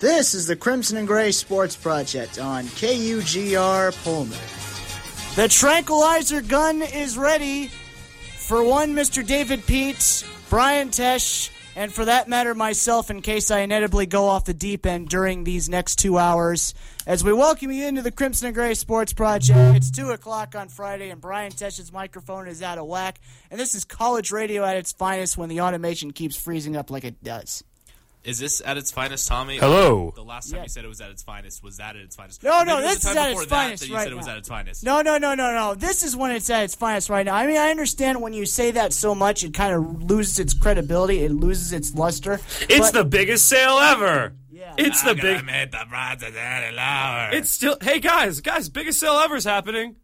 This is the Crimson and Gray Sports Project on KUGR Pullman. The tranquilizer gun is ready for one Mr. David Pete, Brian Tesh, and for that matter, myself, in case I inevitably go off the deep end during these next two hours. As we welcome you into the Crimson and Gray Sports Project, it's 2 o'clock on Friday, and Brian Tesh's microphone is out of whack. And this is college radio at its finest when the automation keeps freezing up like it does. Is this at its finest, Tommy? Hello. The last time Yeah. you said it was at its finest, was that at its finest? No, Or no, maybe it was this the is time at before its that finest that you right said it was at its finest. No, no, no, no, no. This is when it's at its finest right now. I mean, I understand when you say that so much, it kind of loses its credibility, it loses its luster. It's but- the biggest sale ever. Yeah. It's the big. Made the bronze at the lower. It's still. Hey guys, guys, biggest sale ever's happening.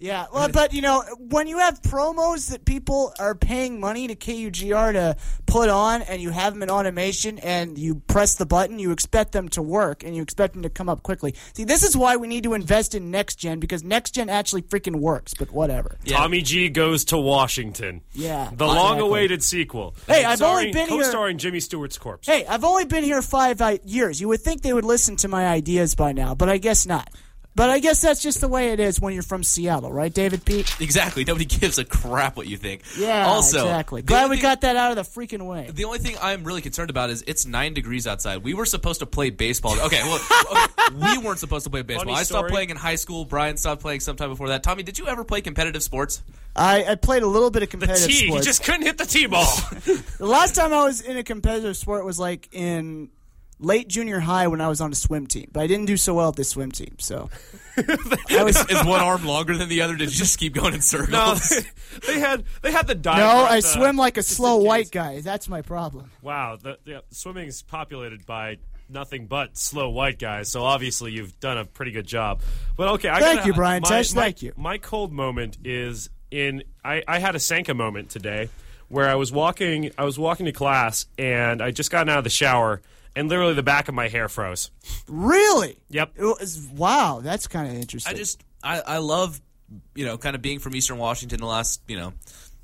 Yeah, well, but you know, when you have promos that people are paying money to KUGR to put on, and you have them in automation, and you press the button, you expect them to work, and you expect them to come up quickly. See, this is why we need to invest in next gen because next gen actually freaking works. But whatever. Yeah. Tommy G goes to Washington. Yeah, The exactly. long-awaited sequel. Hey, I've Starring- only been here- co-starring Jimmy Stewart's corpse. Hey, I've only been here five uh, years. You would think they would listen to my ideas by now, but I guess not. But I guess that's just the way it is when you're from Seattle, right, David Pete? Exactly. Nobody gives a crap what you think. Yeah, Also, exactly. Glad we thing- got that out of the freaking way. The only thing I'm really concerned about is it's nine degrees outside. We were supposed to play baseball. Okay, well, okay, we weren't supposed to play baseball. Funny I stopped story. playing in high school. Brian stopped playing sometime before that. Tommy, did you ever play competitive sports? I, I played a little bit of The competitive T. He sports. just couldn't hit the T-ball. The last time I was in a competitive sport was like in late junior high when I was on a swim team, but I didn't do so well at the swim team. So I was Is one arm longer than the other? Did you just keep going in circles? no, they had they had the dive. no, I the- swim like a slow white guy. That's my problem. Wow, the, the is populated by nothing but slow white guys. So obviously you've done a pretty good job. But okay, I Thank gotta- you, Brian my- Tesh, my- thank you. My cold moment is in. I, I had a Sanka moment today, where I was walking. I was walking to class, and I just gotten out of the shower, and literally the back of my hair froze. Really? Yep. It was, wow, that's kind of interesting. I just I, I love you know kind of being from Eastern Washington the last you know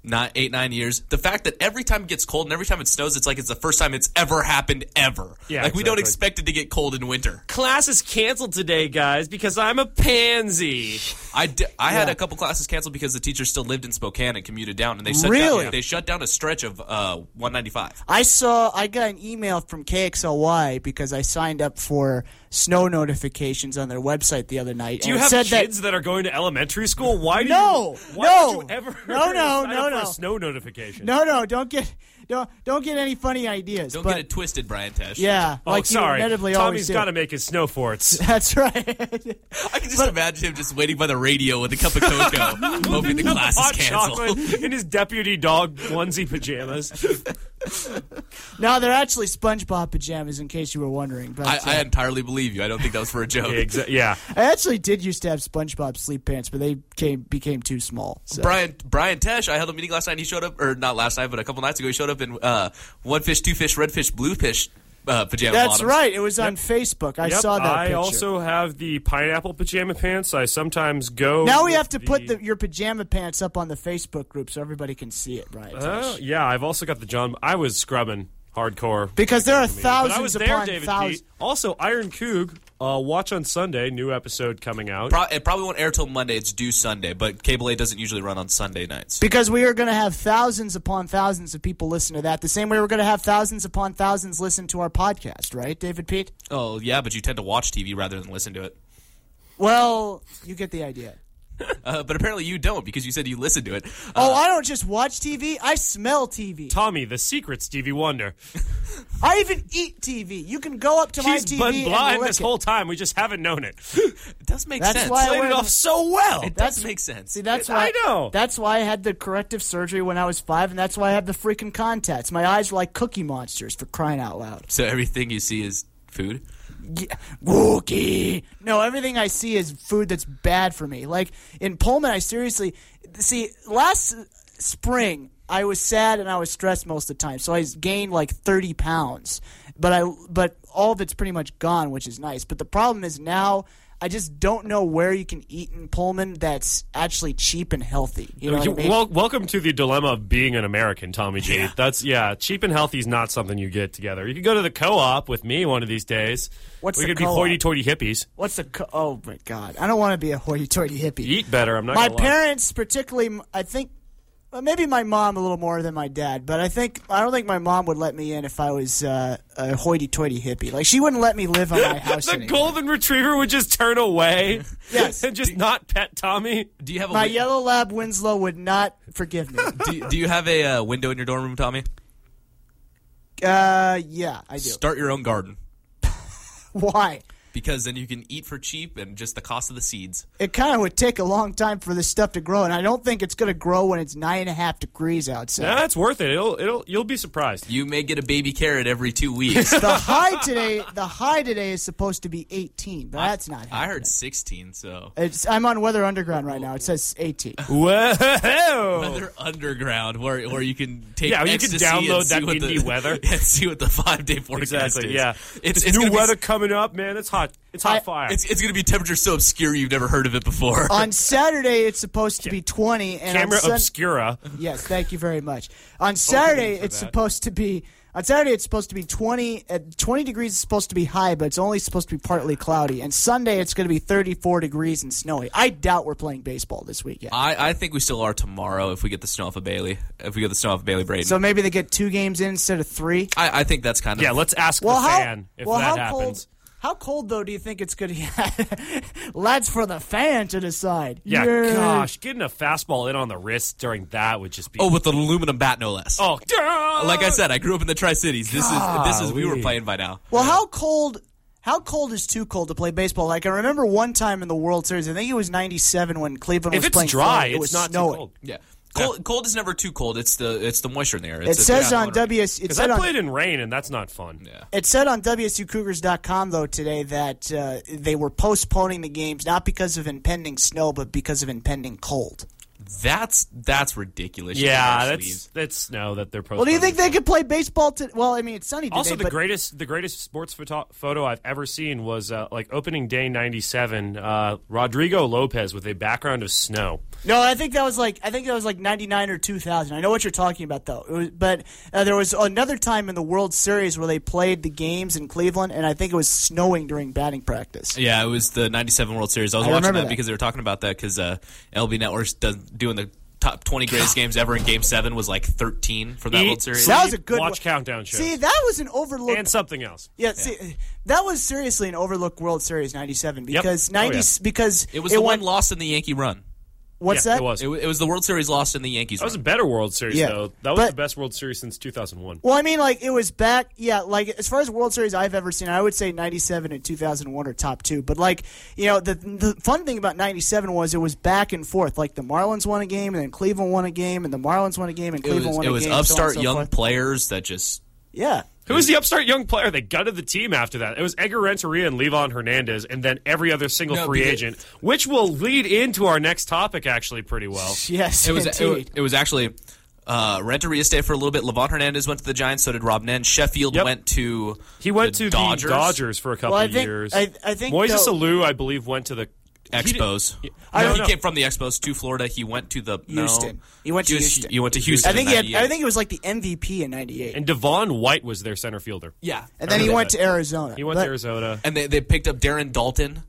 nine eight nine years. The fact that every time it gets cold and every time it snows, it's like it's the first time it's ever happened ever. Yeah, like we don't expect it to get cold in winter. Class is canceled today, guys, because I'm a pansy. I, di- I had a couple classes canceled because the teacher still lived in Spokane and commuted down, and they shut Really? down, they shut down a stretch of uh, 195. I saw I got an email from KXLY because I signed up for snow notifications on their website the other night. Do you have said that- kids that, are going to elementary school? Why do No, you, why no, would you ever no, no, sign no, up no. a snow notification? No, no, don't get don't don't get any funny ideas. Don't but, get it twisted, Brian Tesh. Yeah, Oh, like sorry. you inevitably always Tommy's do. got to make his snow forts. That's right. I can just imagine him just waiting by the radio with a cup of cocoa, hoping the class is canceled. in his deputy dog onesie pajamas. no, they're actually SpongeBob pajamas, in case you were wondering. But I, uh, I entirely believe you. I don't think that was for a joke. Yeah, exa- yeah. I actually did used to have SpongeBob sleep pants, but they came became too small. So. Brian Brian Tesh, I held a meeting last night. and He showed up, or not last night, but a couple nights ago. He showed up in uh, one fish, two fish, red fish, blue fish uh, pajama That's bottoms. right. It was on Facebook. I Yep, saw that I picture. also have the pineapple pajama pants. I sometimes go. now we with have to put the, your pajama pants up on the Facebook group so everybody can see it, right? Uh, yeah, I've also got the John. I was scrubbing hardcore. because there are But thousands I was there, upon David thousands. Also, Iron Coog. Uh, watch on Sunday. New episode coming out. Pro- it probably won't air till Monday. It's due Sunday, but Cable A doesn't usually run on Sunday nights. Because we are going to have thousands upon thousands of people listen to that. The same way we're going to have thousands upon thousands listen to our podcast, right, David Pete? Oh yeah, but you tend to watch TV rather than listen to it. Well, you get the idea. Uh, but apparently you don't because you said you listen to it. Oh, Uh, I don't just watch TV. I smell TV. Tommy, the secret Stevie Wonder. I even eat TV. You can go up to my He's TV been blind and this it. whole time. We just haven't known it. it does make That's sense. why I Played wear it off so well. it That's- does make sense. See, that's I why I know. That's why I had the corrective surgery when I was five, and that's why I have the freaking contacts. My eyes are like Cookie Monsters for crying out loud. so everything you see is food. Yeah. Wookie. No, everything I see is food that's bad for me. Like in Pullman, I seriously see last spring I was sad and I was stressed most of the time, so I gained like thirty pounds. But I but all of it's pretty much gone, which is nice. But the problem is now I just don't know where you can eat in Pullman that's actually cheap and healthy. You know I mean? Well, welcome to the dilemma of being an American, Tommy G. That's yeah, cheap and healthy is not something you get together. You could go to the co-op with me one of these days. What's we could be co-op? hoity-toity hippies. What's the? Co- oh my God! I don't want to be a hoity-toity hippie. Eat better. I'm not. my parents, particularly, I think. Well, maybe my mom a little more than my dad, but I think I don't think my mom would let me in if I was uh, a hoity-toity hippie. Like she wouldn't let me live on my house the anymore. golden retriever would just turn away. Yes. and just not pet Tommy. Do you have a My win- yellow lab Winslow would not forgive me. do, you- do you have a uh, window in your dorm room, Tommy? uh, yeah, I do. Start your own garden Why? Because then you can eat for cheap and just the cost of the seeds. It kind of would take a long time for this stuff to grow, and I don't think it's going to grow when it's nine and a half degrees outside. Yeah, it's worth it. It'll, it'll, you'll be surprised. You may get a baby carrot every two weeks. The high today, the high today is supposed to be 18, but that's not. I heard 16, so. It's, I'm on Weather Underground right now. It says 18. Whoa! Weather Underground, where where you can take Yeah, you can download that what indie the, weather. and see what the five day forecast Exactly. is. Yeah. it's, This it's new gonna be- weather coming up, man. It's hot. It's hot I- fire. It's, it's going to be temperature so obscure you've never heard of it before. on Saturday, it's supposed to be 20, and Camera Sun- obscura. Yes, thank you very much. On Saturday, it's that. supposed to be. On Saturday, it's supposed to be 20. At 20 degrees is supposed to be high, but it's only supposed to be partly cloudy. And Sunday, it's going to be 34 degrees and snowy. I doubt we're playing baseball this weekend. I, I think we still are tomorrow if we get the snow off of Bailey. If we get the snow off of Bailey Brayton. So maybe they get two games in instead of three. I, I think that's kind of. Yeah, let's ask Well, the how fan if well, that how happens. cold? How cold though do you think it's going to? That's for the fan to decide. Yeah, Yay. gosh, getting a fastball in on the wrist during that would just be. Oh, with the aluminum bat, no less. oh, Like I said, I grew up in the Tri Cities. This is this is we were playing by now. Well, how cold? How cold is too cold to play baseball? Like I remember one time in the World Series, I think it was '97 when Cleveland if was it's playing. dry, Florida, it it's was not snowing. too cold. Yeah, cold, cold is never too cold. It's the it's the moisture in the air. It says on WS. It Because said I on, played in rain, and that's not fun. Yeah. it said on WSUCougars.com though today that uh, they were postponing the games not because of impending snow, but because of impending cold. That's that's ridiculous. Yeah, that's sleeves. that's snow that they're. Well, do you think they could play baseball? To, well, I mean, it's sunny today. Also, the but greatest the greatest sports photo, photo I've ever seen was uh, like opening day '97. Uh, Rodrigo Lopez with a background of snow. No, I think that was like I think that was like '99 or 2000. I know what you're talking about though. It was, but uh, there was another time in the World Series where they played the games in Cleveland, and I think it was snowing during batting practice. Yeah, it was the '97 World Series. I was I watching that, that. because they were talking about that because uh, LB Networks does doing the top 20 greatest games ever, and Game Seven was like 13 for that Eat, World Series. That was a good watch one. countdown show. See, that was an overlooked. and something else. yeah, see, that was seriously an overlooked World Series '97 because Oh, 90 yeah. because it was the went, one lost in the Yankee run. What's yeah, that? It was. It, wa- it was the World Series lost in the Yankees. That was a better World Series Yeah, though. That was but- the best World Series since 2001. Well, I mean, like it was back, yeah. Like as far as World Series I've ever seen, I would say '97 and 2001 are top two. But like, you know, the the fun thing about '97 was it was back and forth. Like the Marlins won a game, and then Cleveland won a game, and the Marlins won a game, and Cleveland was, won it a was game. so on and upstart so young forth. players that just Yeah, Who was the upstart young player? They gutted the team after that. It was Edgar Renteria and Livan Hernandez, and then every other single No, free agent, which will lead into our next topic actually pretty well. yes, It was it, indeed. it was actually uh, Renteria stayed for a little bit. Livan Hernandez went to the Giants. So did Rob Nen. Sheffield Yep. went to He went the to Dodgers. the Dodgers for a couple Well, I of think- years. I- I think, Moises though- Alou, I believe, went to the Expos. He, I no, don't he know. came from the Expos to Florida. He went to the no. Houston. He went to was- Houston. He went to Houston. I think he had, I think it was like the MVP in '98, and, and Devon White was their center fielder. yeah, and then he went that. to Arizona. He went But- to Arizona. and they, they picked up Darren Daulton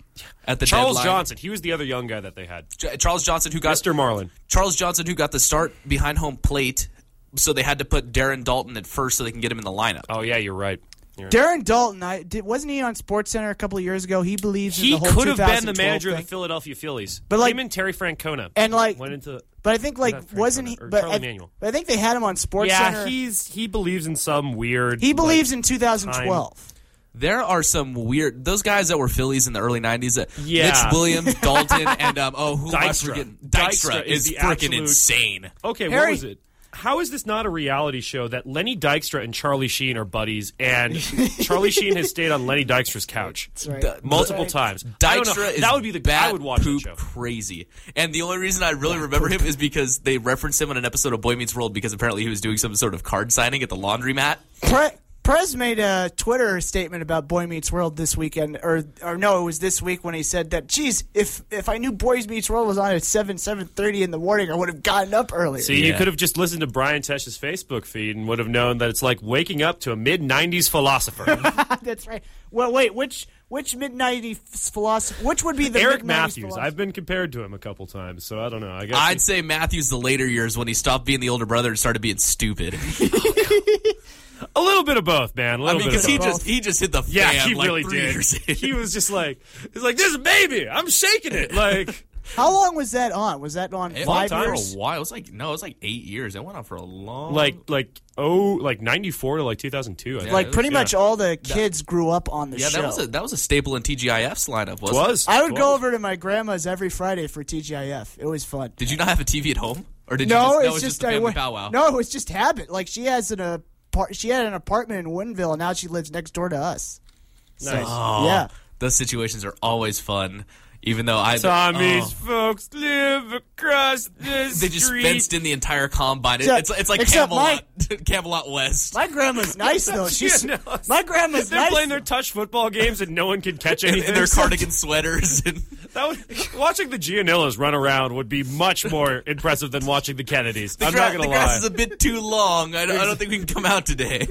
at the Charles deadline. Johnson, he was the other young guy that they had. J- Charles Johnson, who got Mr. Marlin. Charles Johnson, who got the start behind home plate. So they had to put Darren Daulton at first so they can get him in the lineup. Oh yeah, you're right. You're right. Darren Daulton, I, did, wasn't he on Sports Center a couple of years ago? He believes in He the whole could have been the 2012 manager of the Philadelphia Phillies. But, like- him and Terry Francona And, like- went into But I think like wasn't he? But Charlie I, Manuel. but I think they had him on Sports yeah. Center. He's he believes in some weird. he like, believes in 2012. There are some weird those guys that were Phillies in the early '90s. That Yeah. Mitch Williams, Daulton, and um, oh, who am I Dykstra. forgetting? Dykstra Dykstra is is freaking absolute- insane. Okay, Harry- what was it? How is this not a reality show that Lenny Dykstra and Charlie Sheen are buddies, and Charlie Sheen has stayed on Lenny Dykstra's couch right. Multiple Right. times? I don't know. Dykstra is that would be the bat I would watch that poop show. crazy. And the only reason I really remember him is because they referenced him on an episode of Boy Meets World because apparently he was doing some sort of card signing at the laundromat. Pre- Prez made a Twitter statement about Boy Meets World this weekend, or or no, it was this week when he said that, geez, if if I knew Boy Meets World was on at seven seven thirty in the morning, I would have gotten up earlier. See, you could have just listened to Brian Tesh's Facebook feed and would have known that it's like waking up to a mid '90s philosopher. That's right. Well, wait, which which mid nineties philosopher? Which would be the Eric Matthews. philosopher? I've been compared to him a couple times, so I don't know. I guess I'd say Matthews the later years when he stopped being the older brother and started being stupid. a little bit of both, man. A I little mean, because he both. just he just hit the yeah, fan he like really three did. years in. he was just like, he's like, this is a baby. I'm shaking it. Like, How long was that on? Was that on It five went on years? for a while. It was like no, it was like eight years. It went on for a long. like, like, oh, like '94 to like 2002. I think. Like pretty Yeah. much all the kids grew up on the yeah, show. that was a that was a staple in TGIF's lineup. was it was. It? I would was. go over to my grandma's every Friday for TGIF. It was fun. Did you not have a TV at home, or did no, you just, it's no, it's just, a I family went- powwow? No, it was just habit. Like she has an uh, apart- she had an apartment in Woodinville, and now she lives next door to us. So, Nice. Oh, Yeah. those situations are always fun. Even though I Tommy's oh, folks live across the street. they just street. fenced in the entire combine. It- Except- it's it's like except Camelot, Camelot West. My grandma's nice though. She's Yeah, no. my grandma's They're nice. playing their touch football games and no one can catch in, anything. in their cardigan sweaters and That would, watching the Gianillas run around would be much more impressive than watching the Kennedys. the, I'm gra- not gonna the grass is a bit too long. I, don't- I don't think we can come out today.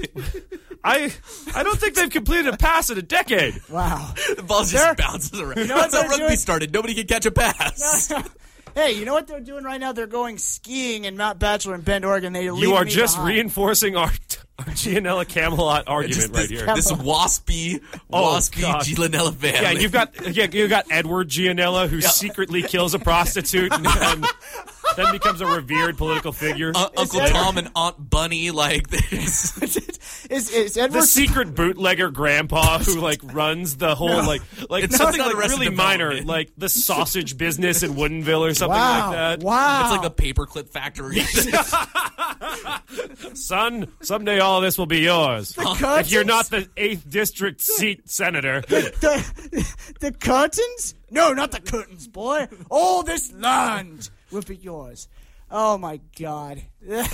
I I don't think they've completed a pass in a decade. wow. the ball just They're- bounces around. know what That's how they're rugby doing? started. Nobody can catch a pass. hey, you know what they're doing right now? They're going skiing in Mount Bachelor in Bend, Oregon. They You are just reinforcing our, our Gianella Camelot argument right here. this waspy, Oh, waspy God. Gilanella family. Yeah, you've got yeah, you've got Edward Gianella who secretly kills a prostitute and then, then becomes a revered political figure. Uh, Un- Uncle Edward- Tom and Aunt Bunny. Like this. is is Edward the secret bootlegger grandpa who like runs the whole like like It's something like really minor, like the sausage business in Woodinville or something Wow! like that. Wow! It's like the paperclip factory. Son, someday all this will be yours. If you're not the eighth district seat senator, the the curtains? No, not the curtains, boy. All this land will be yours. Oh my God. uh,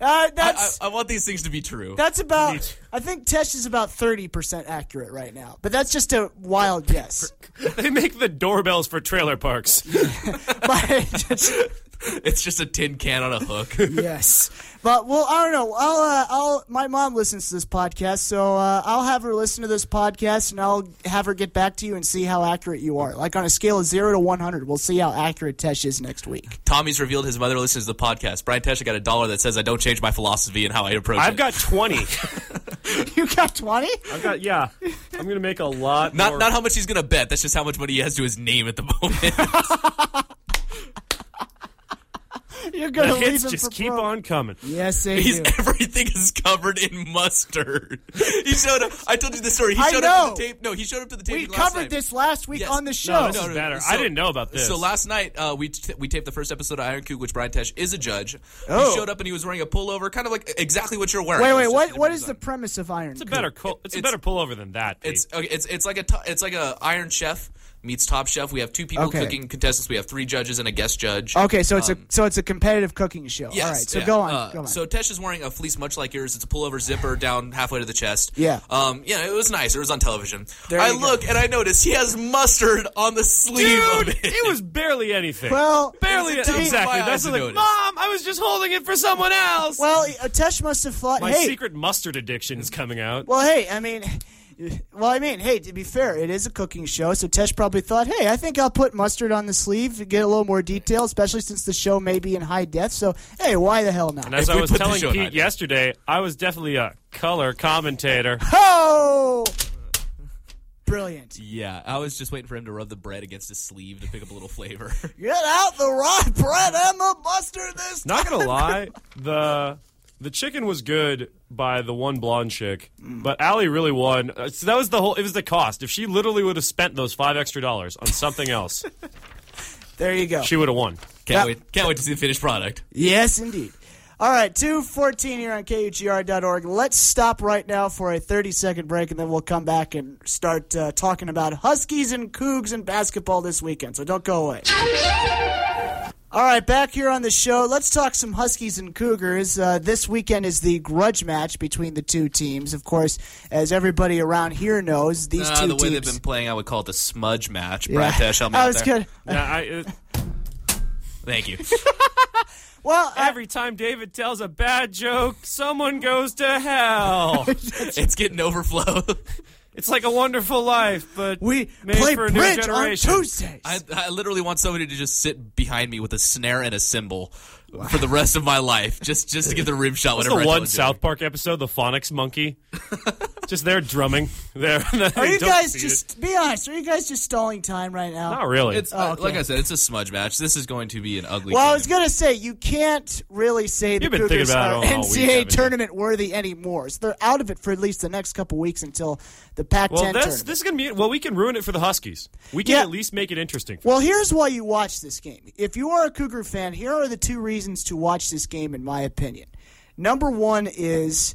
I, that's I, I want these things to be true. that's about. I think Tesh is about thirty percent accurate right now, but that's just a wild guess. they make the doorbells for trailer parks. It's just a tin can on a hook. yes, but well, I don't know. I'll, uh, I'll. My mom listens to this podcast, so uh, I'll have her listen to this podcast, and I'll have her get back to you and see how accurate you are. Like on a scale of zero to one hundred, we'll see how accurate Tesh is next week. Tommy's revealed his mother listens to the podcast. Brian Tesha got a dollar that says I don't change my philosophy and how I approach I've it. got twenty. You got twenty? I've got yeah. I'm gonna make a lot. not more. not how much he's gonna bet. That's just how much money he has to his name at the moment. You're the gonna leave hits him just for keep broke. on coming. Yes, they He's do. everything is covered in mustard. He showed up. I told you the story. He I showed know. up to the tape. No, he showed up to the tape. We last covered night. this last week Yes. on the show. No, this No, is no, better. so- I didn't know about this. So last night uh, we t- we taped the first episode of Iron Coog, which Brian Tesh is a judge. Oh. He showed up and he was wearing a pullover, kind of like exactly what you're wearing. wait, It wait. What? different What is the premise of Iron? it's a better co- it's, a better pullover than that. Pete. It's okay. It's it's like a it's like a Iron Chef meets Top Chef. We have two people Okay. cooking contestants. We have three judges and a guest judge. Okay, so it's a so it's a competitive cooking show. Um, Yes, All right, so yeah. go on. Uh, go on. So Tesh is wearing a fleece much like yours. It's a pullover zipper down halfway to the chest. Yeah. Um. Yeah. It was nice. It was on television. There I you go. look and I notice he has mustard on the sleeve of Dude, it. it was barely anything. well, barely a team exactly. of my That's eyes like, to notice. mom, I was just holding it for someone else. well, uh, Tesh must have thought, My hey, secret mustard addiction is coming out. well, hey, I mean. Well, I mean, hey, to be fair, it is a cooking show, so Tesh probably thought, hey, I think I'll put mustard on the sleeve to get a little more detail, especially since the show may be in high def. So, hey, why the hell not? And as If I was telling Pete high def. yesterday, I was definitely a color commentator. Oh, brilliant! Yeah, I was just waiting for him to rub the bread against his sleeve to pick up a little flavor. Get out the rye bread and the mustard this Not gonna lie, the the chicken was good by the one blonde chick, but Allie really won. Uh, So that was the whole. It was the cost. If she literally would have spent those five extra dollars on something else, There you go. she would have won. Can't Yeah. wait! Can't wait to see the finished product. Yes, indeed. All right, 214 here on KUGR.org. Let's stop right now for a 30 second break, and then we'll come back and start uh, talking about Huskies and Cougs and basketball this weekend. So don't go away. All right, back here on the show. Let's talk some Huskies and Cougars. Uh, this weekend is the grudge match between the two teams. Of course, as everybody around here knows, these Uh, two the way teams. they've been playing, I would call it the smudge match. Yeah. Brian Tesh, help me I out was there. good. Yeah, I, uh, Thank you. Well, I- every time David tells a bad joke, someone goes to hell. it's getting overflow. It's like a wonderful life, but we made play for a new bridge on generation. Tuesdays. I, I literally want somebody to just sit behind me with a snare and a cymbal for the rest of my life, just just to get the rim shot. What's Whenever the one tell a South joke. Park episode, the Phonics Monkey? just there drumming. There. are you guys just be honest? Are you guys just stalling time right now? Not really. It's Oh, uh, okay. like I said, it's a smudge match. This is going to be an ugly. Well, I game. was gonna say you can't really say the You've been Cougars about are it all week, NCAA haven't you? tournament worthy anymore. So they're out of it for at least the next couple weeks until the Pac-10 well, that's, tournament. this is gonna be. Well, we can ruin it for the Huskies. We can Yeah. at least make it interesting. Well, here's why you watch this game. If you are a Cougar fan, here are the two reasons to watch this game, in my opinion. Number one is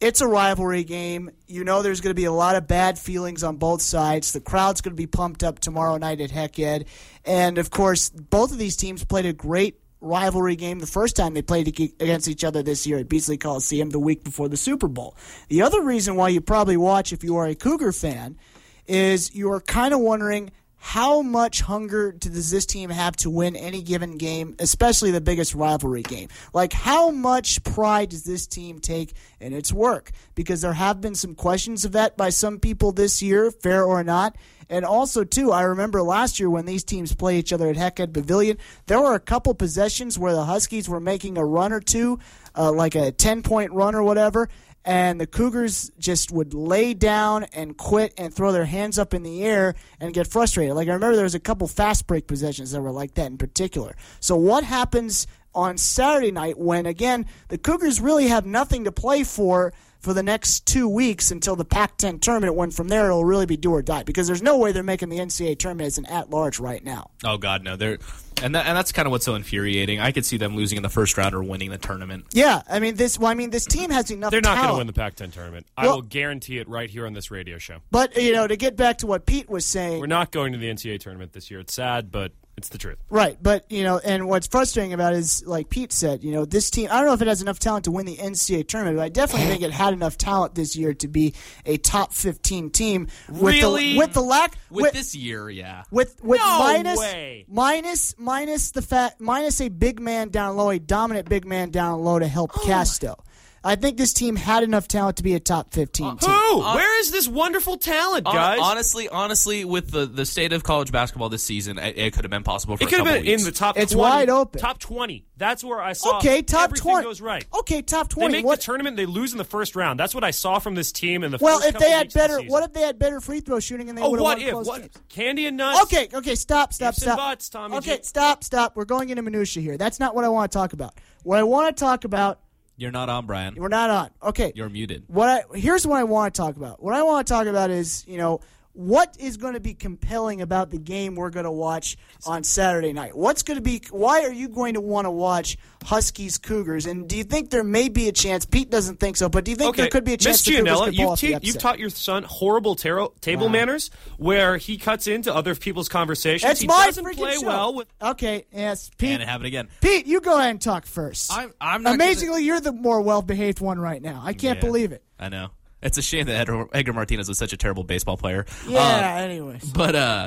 it's a rivalry game. You know there's going to be a lot of bad feelings on both sides. The crowd's going to be pumped up tomorrow night at Hec Ed. And, of course, both of these teams played a great rivalry game the first time they played against each other this year at Beasley Coliseum the week before the Super Bowl. The other reason why you probably watch if you are a Cougar fan is you are kind of wondering how much hunger does this team have to win any given game, especially the biggest rivalry game? Like, how much pride does this team take in its work? Because there have been some questions of that by some people this year, fair or not. And also, too, I remember last year when these teams play each other at Hec Ed Pavilion, there were a couple possessions where the Huskies were making a run or two, uh, like a 10 point run or whatever, and the Cougars just would lay down and quit and throw their hands up in the air and get frustrated. Like I remember there was a couple fast break possessions that were like that in particular. So what happens on Saturday night when again the Cougars really have nothing to play for for the next two weeks until the Pac-10 tournament when from there it'll really be do or die because there's no way they're making the NCAA tournament as an at-large right now. Oh God, no! They're and that, and that's kind of what's so infuriating. I could see them losing in the first round or winning the tournament. Yeah, I mean this. Well, I mean this team has enough. They're not going to win the Pac-10 tournament. I will guarantee it right here on this radio show. But you know, to get back to what Pete was saying, We're not going to the NCAA tournament this year. It's sad, but it's the truth. Right, but you know, and what's frustrating about it is, like Pete said, you know, this team. I don't know if it has enough talent to win the NCAA tournament, but I definitely think it had enough talent this year to be a top fifteen team. With Really? the with the lack With, with this year, yeah. with with No minus way. minus minus the fat minus a big man down low, a dominant big man down low to help Oh. Casto. I think this team had enough talent to be a top fifteen uh, team. Who? Uh, uh, where is this wonderful talent, Hon- guys? honestly, honestly, with the, the state of college basketball this season, it, it could have been possible for it could have couple been in the top. It's 20, wide open. Top twenty. That's where I saw. Okay, top everything twenty goes right. Okay, top twenty. They make What- the tournament. They lose in the first round. That's what I saw from this team in the. well, first if couple they had weeks of the better, what if they had better free throw shooting and they Oh, would have won if? close What? games? Candy and nuts. Okay, okay, stop, stop, Ifs stop. buts, Tommy okay, G. stop, stop. We're going into minutia here. That's not what I want to talk about. What I want to talk about, You're not on, Brian. we're not on. Okay, You're muted. what I here's what I want to talk about. What I want to talk about is, you know, what is going to be compelling about the game we're going to watch on Saturday night? What's going to be why are you going to want to watch Huskies Cougars? And do you think there may be a chance Pete doesn't think so, but do you think Okay, there could be a chance Miss Gianella, you've, off the ta- upset? you've taught your son horrible taro- table manners, where he cuts into other people's conversations. That's he my doesn't freaking play show. well with. Okay, yes, Pete. And it happened again. Pete, you go ahead and talk first. I'm- I'm not Amazingly, you're the more well-behaved one right now. I can't Yeah. believe it. I know. It's a shame that Edgar, Edgar Martinez was such a terrible baseball player. Yeah. Uh, anyways, but uh,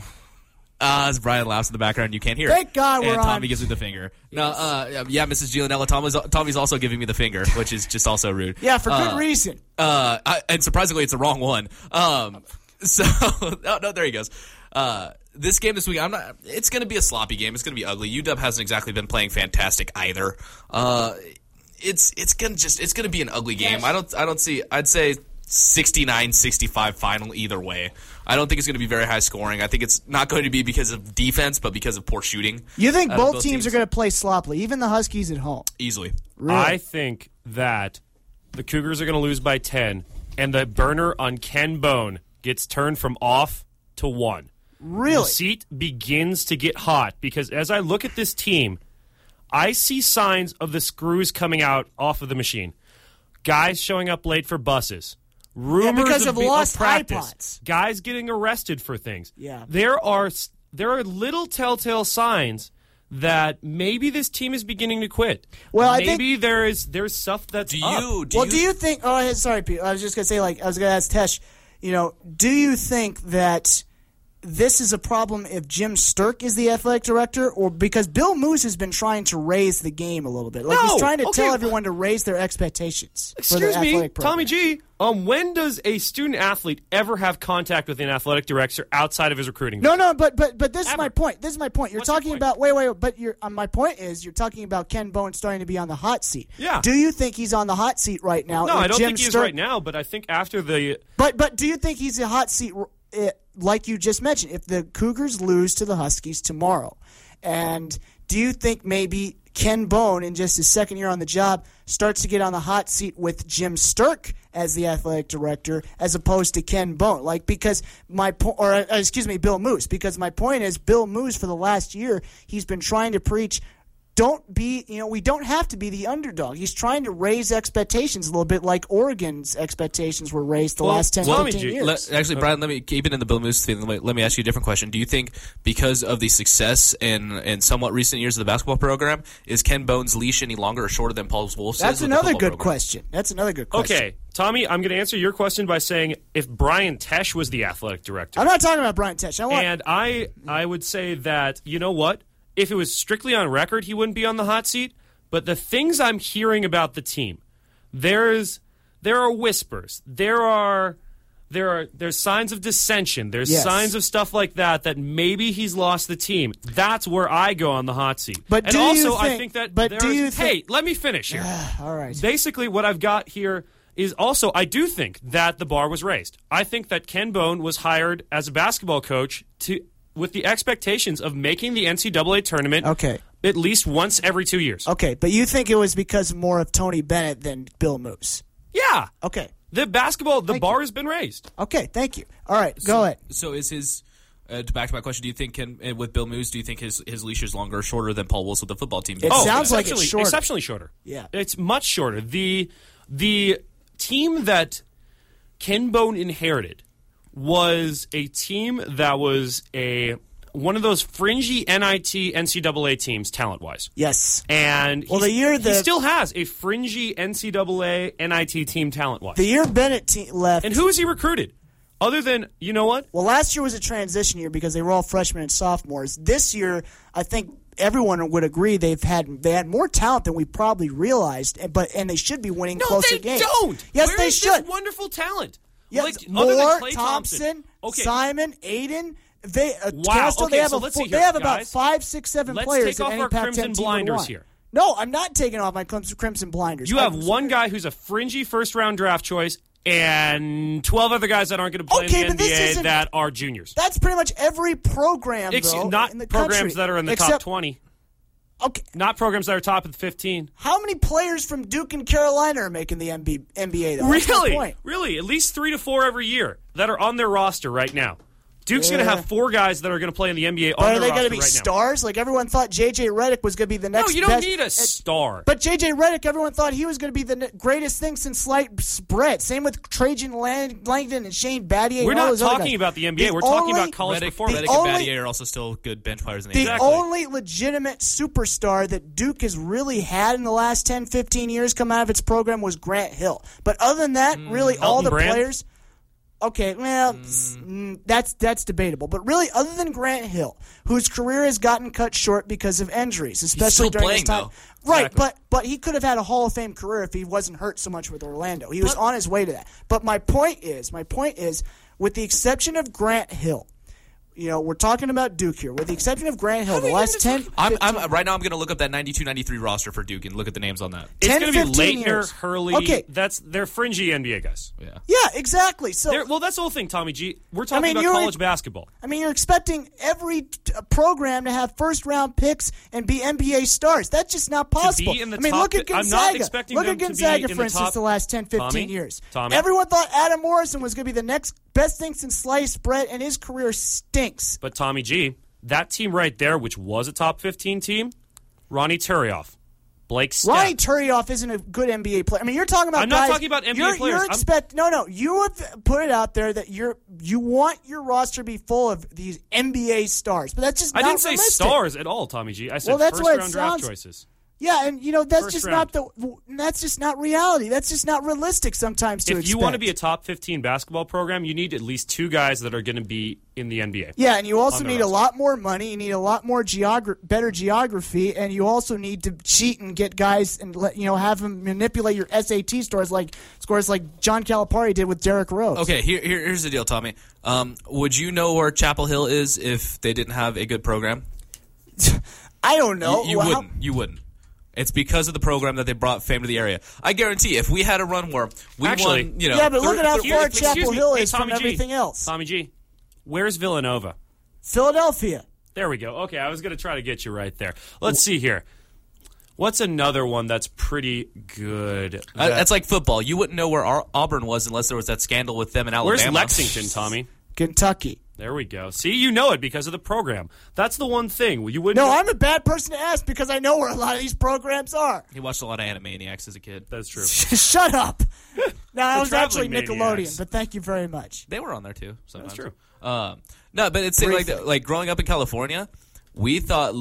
uh, as Brian laughs in the background, you can't hear. Thank it. God we're and Tommy on. gives me the finger. No, uh, yeah, Mrs. Gianella, Tommy's, Tommy's also giving me the finger, which is just also rude. yeah, for good Uh, reason. Uh, I, and surprisingly, it's the wrong one. Um, so no, no, there he goes. Uh, this game this week, I'm not. It's going to be a sloppy game. It's going to be ugly. UW hasn't exactly been playing fantastic either. Uh, it's it's gonna just it's gonna be an ugly game. I don't I don't see. I'd say 69-65 final either way. I don't think it's going to be very high scoring. I think it's not going to be because of defense, but because of poor shooting. You think out of both, teams, are going to play sloppily, even the Huskies at home? easily. Really? I think that the Cougars are going to lose by 10, and the burner on Ken Bone gets turned from off to one. The really? seat begins to get hot because as I look at this team, I see signs of the screws coming out off of the machine. Guys showing up late for buses. Rumors because of be- lost practice. iPods. Guys getting arrested for things. Yeah. There are there are little telltale signs that maybe this team is beginning to quit. Well, I think- maybe there is there's stuff that's Do up. you? Do well, you, do you think? Oh, sorry, Pete. I was just gonna say, like, I was gonna ask Tesh. You know, do you think that this is a problem if Jim Sterk is the athletic director, or because Bill Moos has been trying to raise the game a little bit, like No, he's trying to okay. tell everyone to raise their expectations. for the Excuse me. Tommy G. Um, when does a student athlete ever have contact with an athletic director outside of his recruiting? No, no, but but but this is my point. This is my point. You're What's your talking point? about wait, wait, but you're, uh, my point is you're talking about Ken Bone starting to be on the hot seat. Yeah. Do you think he's on the hot seat right now? No, I don't Jim think he is right now. But I think after the But but do you think he's a hot seat, uh, like you just mentioned, if the Cougars lose to the Huskies tomorrow? And do you think maybe Ken Bone, in just his second year on the job, starts to get on the hot seat with Jim Sterk as the athletic director, as opposed to Ken Bone? Like because my point, or uh, excuse me, Bill Moos. Because my point is, Bill Moos for the last year, he's been trying to preach don't be, you know, we don't have to be the underdog. He's trying to raise expectations a little bit like Oregon's expectations were raised the Well, last 10, Tommy 15 G, years. Let, actually, Brian, let me keep it in the Bill Moos thing. Let me, let me ask you a different question. Do you think because of the success in in somewhat recent years of the basketball program, is Ken Bone's leash any longer or shorter than Paul Wulff's? That's is with the another good program? question. That's another good question. okay, Tommy, I'm going to answer your question by saying if Brian Tesh was the athletic director, I'm not talking about Brian Tesh. I want and I I would say that you know what, if it was strictly on record, he wouldn't be on the hot seat. But the things I'm hearing about the team, there's there are whispers, there are. There are there's signs of dissension. There's Yes. signs of stuff like that that maybe he's lost the team. That's where I go on the hot seat. But and also I think- think that but there do is- you hey, let me finish here ah, all right. basically what I've got here is also I do think that the bar was raised. I think that Ken Bone was hired as a basketball coach to with the expectations of making the NCAA tournament Okay. at least once every two years. Okay, but you think it was because more of Tony Bennett than Bill Moos? Yeah. Okay. The basketball the Thank bar you. has been raised. Okay, thank you. All right, go ahead. So is his uh, to back to my question? Do you think Ken, uh, with Bill Moos, do you think his his leash is longer or shorter than Paul Wulff's with the football team? It sounds like it's exceptionally- shorter. Exceptionally shorter. Yeah. It's much shorter. The the team that Ken Bone inherited was a team that was a one of those fringy NIT NCAA teams talent wise. Yes. And Well, the year he still has a fringy NCAA NIT team talent wise. The year Bennett te- left. And who has he recruited? Other than you know what? Well, last year was a transition year because they were all freshmen and sophomores. This year, I think everyone would agree they've had they had more talent than we probably realized, and- but and they should be winning No, closer they games. don't. Yes, Where they should. wonderful talent. Yes, like, other than Moore, Klay Thompson, Okay. Simon, Aden. They uh, Wow, Casto, okay, they have so a let's full- they have about five, six, seven Let's players take that off any our Pac-10 crimson blinders here. No, I'm not taking off my crimson crimson blinders. You have one guy who's a fringy first round draft choice and 12 other guys that aren't going to play Okay, in but the this NBA isn't- that are juniors. That's pretty much every program, Ex- though, not in the programs country, that are in the top 20. Okay, Not programs that are top of the 15. how many players from Duke and Carolina are making the MB, NBA? Though? Really? Really? At least three to four every year that are on their roster right now. Duke's going to have four guys that are going to play in the NBA on But are they going to be right now. stars? Like everyone thought JJ Redick was going to be the next No, you don't best- need a star. But JJ Redick, everyone thought he was going to be the ne- greatest thing since sliced bread. Same with Trajan Lang- Langdon and Shane Battier. We're and all not those talking about the NBA. The We're talking about college Redick, performance. Redick only- and Battier are also still good bench players in the The Exactly. only legitimate superstar that Duke has really had in the last 10, 15 years come out of its program was Grant Hill. But other than that, mm, really all the Brand? players. Okay, well, mm, that's that's debatable. But really, other than Grant Hill, whose career has gotten cut short because of injuries, especially during playing, this time. though. Right, Exactly. but but he could have had a Hall of Fame career if he wasn't hurt so much with Orlando. He was on his way to that. But my point is, my point is, with the exception of Grant Hill, you know, we're talking about Duke here. With the exception of Grant Hill, the last 10, I'm, I'm right now. I'm going to look up that 92-93 roster for Duke and look at the names on that. It's 10, going to be 15 Laettner, years. Hurley. Okay. That's they're fringy NBA guys. Yeah. Yeah, exactly. So They're, well, that's the whole thing, Tommy G. We're talking mean, about college basketball. I mean, you're expecting every t- uh, program to have first round picks and be NBA stars. That's just not possible. in the I mean, top- look at I'm Gonzaga. not look at to be Gonzaga, in for the instance, top- the last 10, 15 Tommy? years. Tommy? Everyone thought Adam Morrison was going to be the next best thing since sliced bread, and his career stinks. But Tommy G, that team right there, which was a top 15 team, Ronny Turiaf, Blake Stepp. Ronny Turiaf isn't a good NBA player. I mean, you're talking about. I'm not guys- talking about NBA you're, players. You're I'm- expect no, no. You have put it out there that you're you want your roster to be full of these NBA stars, but that's just I didn't say realistic. stars at all, Tommy G. I said Well, that's first round draft choices. Yeah, and you know that's First just round. not the that's just not reality. That's just not realistic sometimes to If you want to be a top 15 basketball program, you need at least two guys that are going to be in the NBA. Yeah, and you also on the need a lot more money. You need a lot more geogra- better geography, and you also need to cheat and get guys and let you know have them manipulate your SAT scores like scores like John Calipari did with Derrick Rose. Okay, here, here here's the deal, Tommy. Um, would you know where Chapel Hill is if they didn't have a good program? I don't know. You, you Well, wouldn't. You wouldn't. It's because of the program that they brought fame to the area. I guarantee, if we had a run where we Actually- won, you know, Yeah, but look at how far Excuse Chapel me. Hill Hey, is from Tommy G. everything else. Tommy G, where's Villanova? Philadelphia. There we go. Okay, I was going to try to get you right there. Let's see here. What's another one that's pretty good? Uh, that- that's like football. You wouldn't know where Ar- Auburn was unless there was that scandal with them in Alabama. Where's Lexington, Tommy? Kentucky. There we go. See, you know it because of the program. That's the one thing you wouldn't. No, I'm a bad person to ask because I know where a lot of these programs are. He watched a lot of Animaniacs as a kid. That's true. Shut up. No, I was actually Traveling Nickelodeon, Maniacs. but thank you very much. They were on there too. Sometimes. true. Um, no, but it's like Briefly. that- like growing up in California, we thought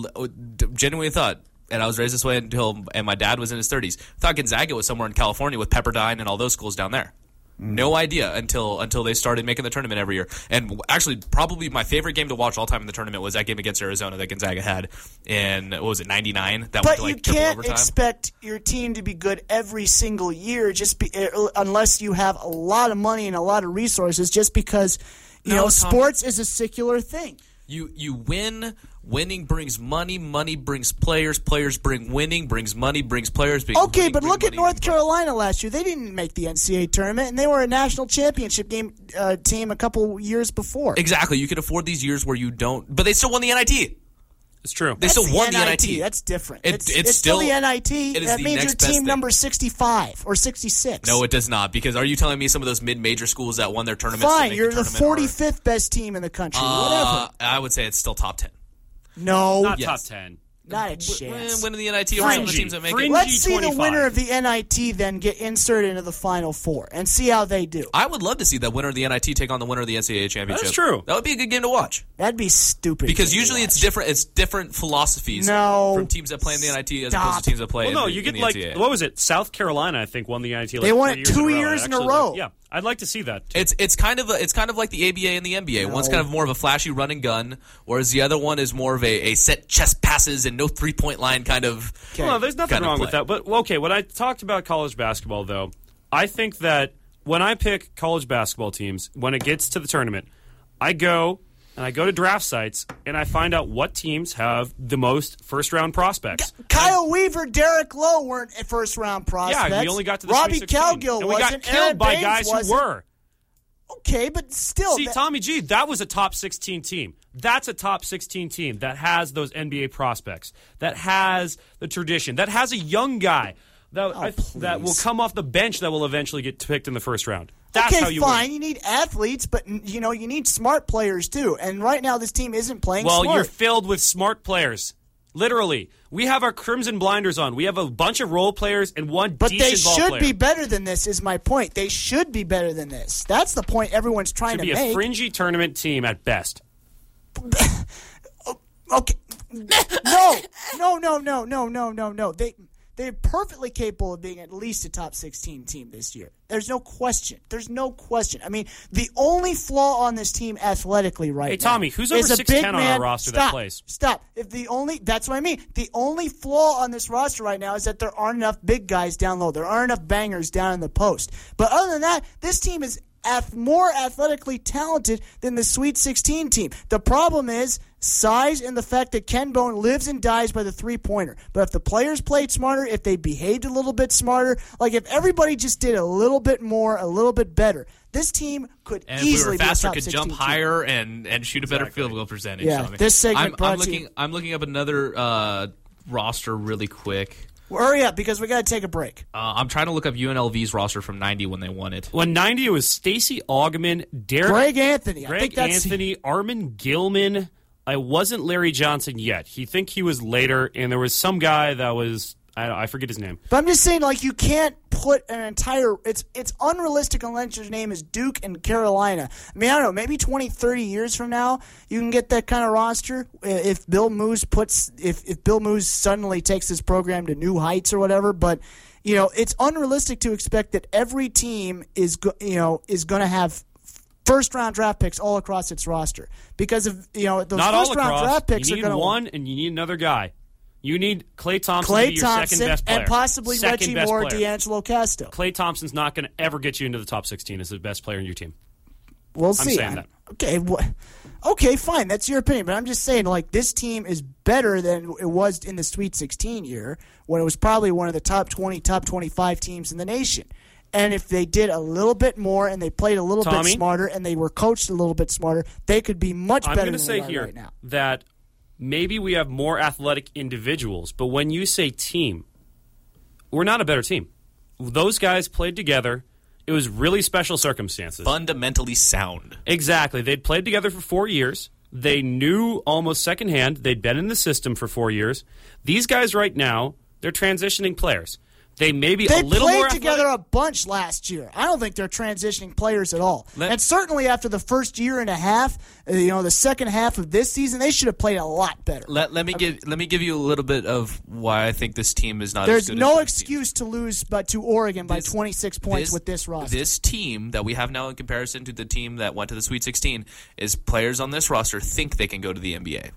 genuinely thought, and I was raised this way until and my dad was in his thirties. Thought Gonzaga was somewhere in California with Pepperdine and all those schools down there. No idea until until they started making the tournament every year. And actually, probably my favorite game to watch all time in the tournament was that game against Arizona that Gonzaga had in what was it ninety nine? That went But to like you can't overtime. expect your team to be good every single year just be, uh, unless you have a lot of money and a lot of resources just because you No, know Tom. sports is a secular thing. You you win. Winning brings money. Money brings players. Players bring winning. Brings money. Brings players. Brings Okay, winning, but look at North bring- Carolina last year. They didn't make the NCAA tournament, and they were a national championship game uh, team a couple years before. Exactly. You can afford these years where you don't, but they still won the NIT. It's true. They That's still won the NIT. That's different. It- it's, it's still, still- the NIT. it is that the means your team number sixty-five or sixty-six. No, it does not. Because are you telling me some of those mid-major schools that won their tournaments? Fine, you're the tournament are- forty-fifth best team in the country. Uh, Whatever. I would say it's still top ten. No, Not yes. top 10. not a Win- chance. Eh, winning the NIT over some of the teams that make Fringy. it. Let's see the winner of the NIT then get inserted into the Final Four and see how they do. I would love to see that winner of the NIT take on the winner of the NCAA championship. That's true. That would be a good game to watch. That'd be stupid. Because usually it's different. It's different philosophies. No. from teams that play in the NIT as Stop. opposed to teams that play. Well, in no, the, you in get the like NCAA. what was it? South Carolina, I think, won the NIT. Like They won it two years years in a Actually, row. Yeah, I'd like to see that. It's it's kind of a, it's kind of like the ABA and the NBA. One's kind of more of a flashy run and gun, whereas the other one is more of a, a set chest passes and no three point line kind of. Well, no, there's nothing wrong with that. But okay, when I talked about college basketball, though, I think that when I pick college basketball teams, when it gets to the tournament, I go and I go to draft sites and I find out what teams have the most first round prospects. Kyle Weaver, Derrick Low weren't first round prospects. Yeah, we only got to the Robbie Sweet 16. Cowgill and we got killed Aaron by Baynes guys who wasn't. were. Okay, but still, See, that- Tommy G, that was a top 16 team. That's a top 16 team that has those NBA prospects, that has the tradition, that has a young guy that, I- that will come off the bench that will eventually get picked in the first round. That's okay, you fine. win. You need athletes, but you know you need smart players too. And right now, this team isn't playing smart. Well, smart. you're filled with smart players. Literally, we have our crimson blinders on. We have a bunch of role players and one but they should player. be better than this. Is my point. They should be better than this. That's the point everyone's trying Should to be a fringy tournament team at best. Okay. no, no, no, no, no, no, no, no. They they're perfectly capable of being at least a top sixteen team this year. There's no question. There's no question. I mean, the only flaw on this team athletically right now. Hey, Tommy, who's over a big 6'10" on our roster that stop, plays? Stop. If the only that's what I mean. The only flaw on this roster right now is that there aren't enough big guys down low. There aren't enough bangers down in the post. But other than that, this team is more athletically talented than the Sweet 16 team. The problem is size and the fact that Ken Bone lives and dies by the three pointer. But if the players played smarter, if they behaved a little bit smarter, like if everybody just did a little bit more, a little bit better, this team could And if we easily were faster, be a could jump team. higher and, and shoot a better field goal percentage. Yeah, Tommy. this segment I'm, I'm looking. you- I'm looking up another uh, roster really quick. Well, hurry up because we got to take a break. Uh, I'm trying to look up UNLV's roster from '90 when they won it. When 90, it was Stacey Augmon, Derek Greg Anthony. I Greg think that's Anthony, Armon Gilliam. I wasn't Larry Johnson yet. He think he was later, and there was some guy that was I, I forget his name. But I'm just saying, like, you can't put an entire. It's it's unrealistic unless your name is Duke and Carolina. I mean, I don't know. Maybe 20, 30 years from now, you can get that kind of roster if Bill Moos puts if if Bill Moos suddenly takes his program to new heights or whatever. But you know, it's unrealistic to expect that every team is you know is going to have first round draft picks all across its roster because of you know those Not first round across. draft picks you are need going to one, and you need another guy. You need Klay Thompson to Klay Thompson second best player. and possibly Second Reggie Moore, player. D'Angelo Casto. Klay Thompson's not going to ever get you into the top 16 as the best player in your team. We'll see. saying I'm- that. Okay, wha- okay, fine. That's your opinion, but I'm just saying, like this team is better than it was in the Sweet 16 year when it was probably one of the top 20, top 25 teams in the nation. And if they did a little bit more and they played a little Tommy? bit smarter and they were coached a little bit smarter, they could be much better. I'm better going to than say they are here right now. that maybe we have more athletic individuals, but when you say team, we're not a better team. Those guys played together. It was really special circumstances. Fundamentally sound. Exactly. They'd played together for four years. They knew almost secondhand. They'd been in the system for four years. These guys right now, they're transitioning players. They may be They a little played more together athletic. a bunch last year. I don't think they're transitioning players at all. Let- and certainly after the first year and a half, uh, you know, the second half of this season, they should have played a lot better. Let, let me give let me give you a little bit of why I think this team is not. as There's good no as this team. excuse to lose but to Oregon by This- 26 points with this roster. This team that we have now in comparison to the team that went to the Sweet 16 is players on this roster think they can go to the NBA.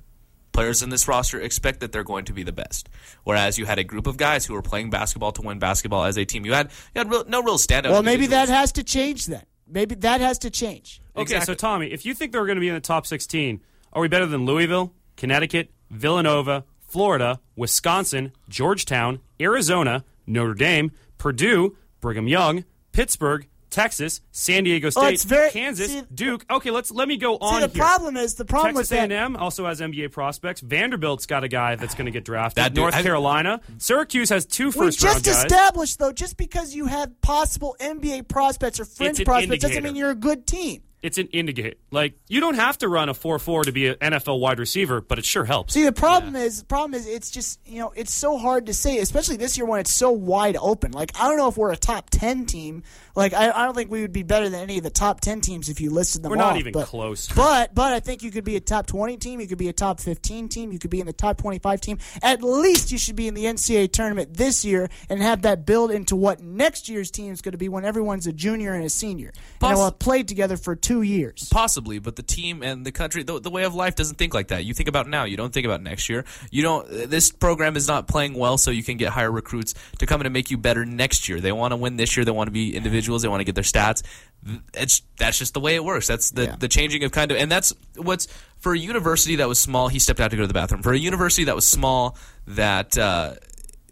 Players in this roster expect that they're going to be the best. Whereas you had a group of guys who were playing basketball to win basketball as a team. You had you had real, no real standout. well, maybe that has to change then. Maybe that has to change. Okay, Exactly. so Tommy, if you think they're going to be in the top 16, are we better than Louisville, Connecticut, Villanova, Florida, Wisconsin, Georgetown, Arizona, Notre Dame, Purdue, Brigham Young, Pittsburgh, Texas, San Diego oh, State, Oh, it's very- Kansas, see- Duke? Okay, let's let me go on See, the here. problem is the problem Texas with that. A&M also has NBA prospects. Vanderbilt's got a guy that's going to get drafted. That dude- North I- Carolina, Syracuse has two We first round just guys. established though, just because you have possible NBA prospects or fringe an prospects doesn't mean you're a good team. It's an indicator. Like you don't have to run a four four to be an NFL wide receiver, but it sure helps. See, the problem is, the problem is, it's just you know, it's so hard to say, especially this year when it's so wide open. Like, I don't know if we're a top ten team. Like, I, I don't think we would be better than any of the top ten teams if you listed them We're not even but, close. But, but I think you could be a top twenty team. You could be a top fifteen team. You could be in the top twenty-five team. At least you should be in the NCAA tournament this year and have that build into what next year's team is going to be when everyone's a junior and a senior. and they'll have played together for two years. Possibly, but the team and the country, the, the way of life doesn't think like that. You think about now. You don't think about next year. You don't. This program is not playing well, so you can get higher recruits to come in and make you better next year. They want to win this year. They want to be individuals. They want to get their stats. It's that's just the way it works. That's the Yeah. the changing of kind of, and that's what's for a university that was small. He stepped out to go to the bathroom. For a university that was small, that. Uh,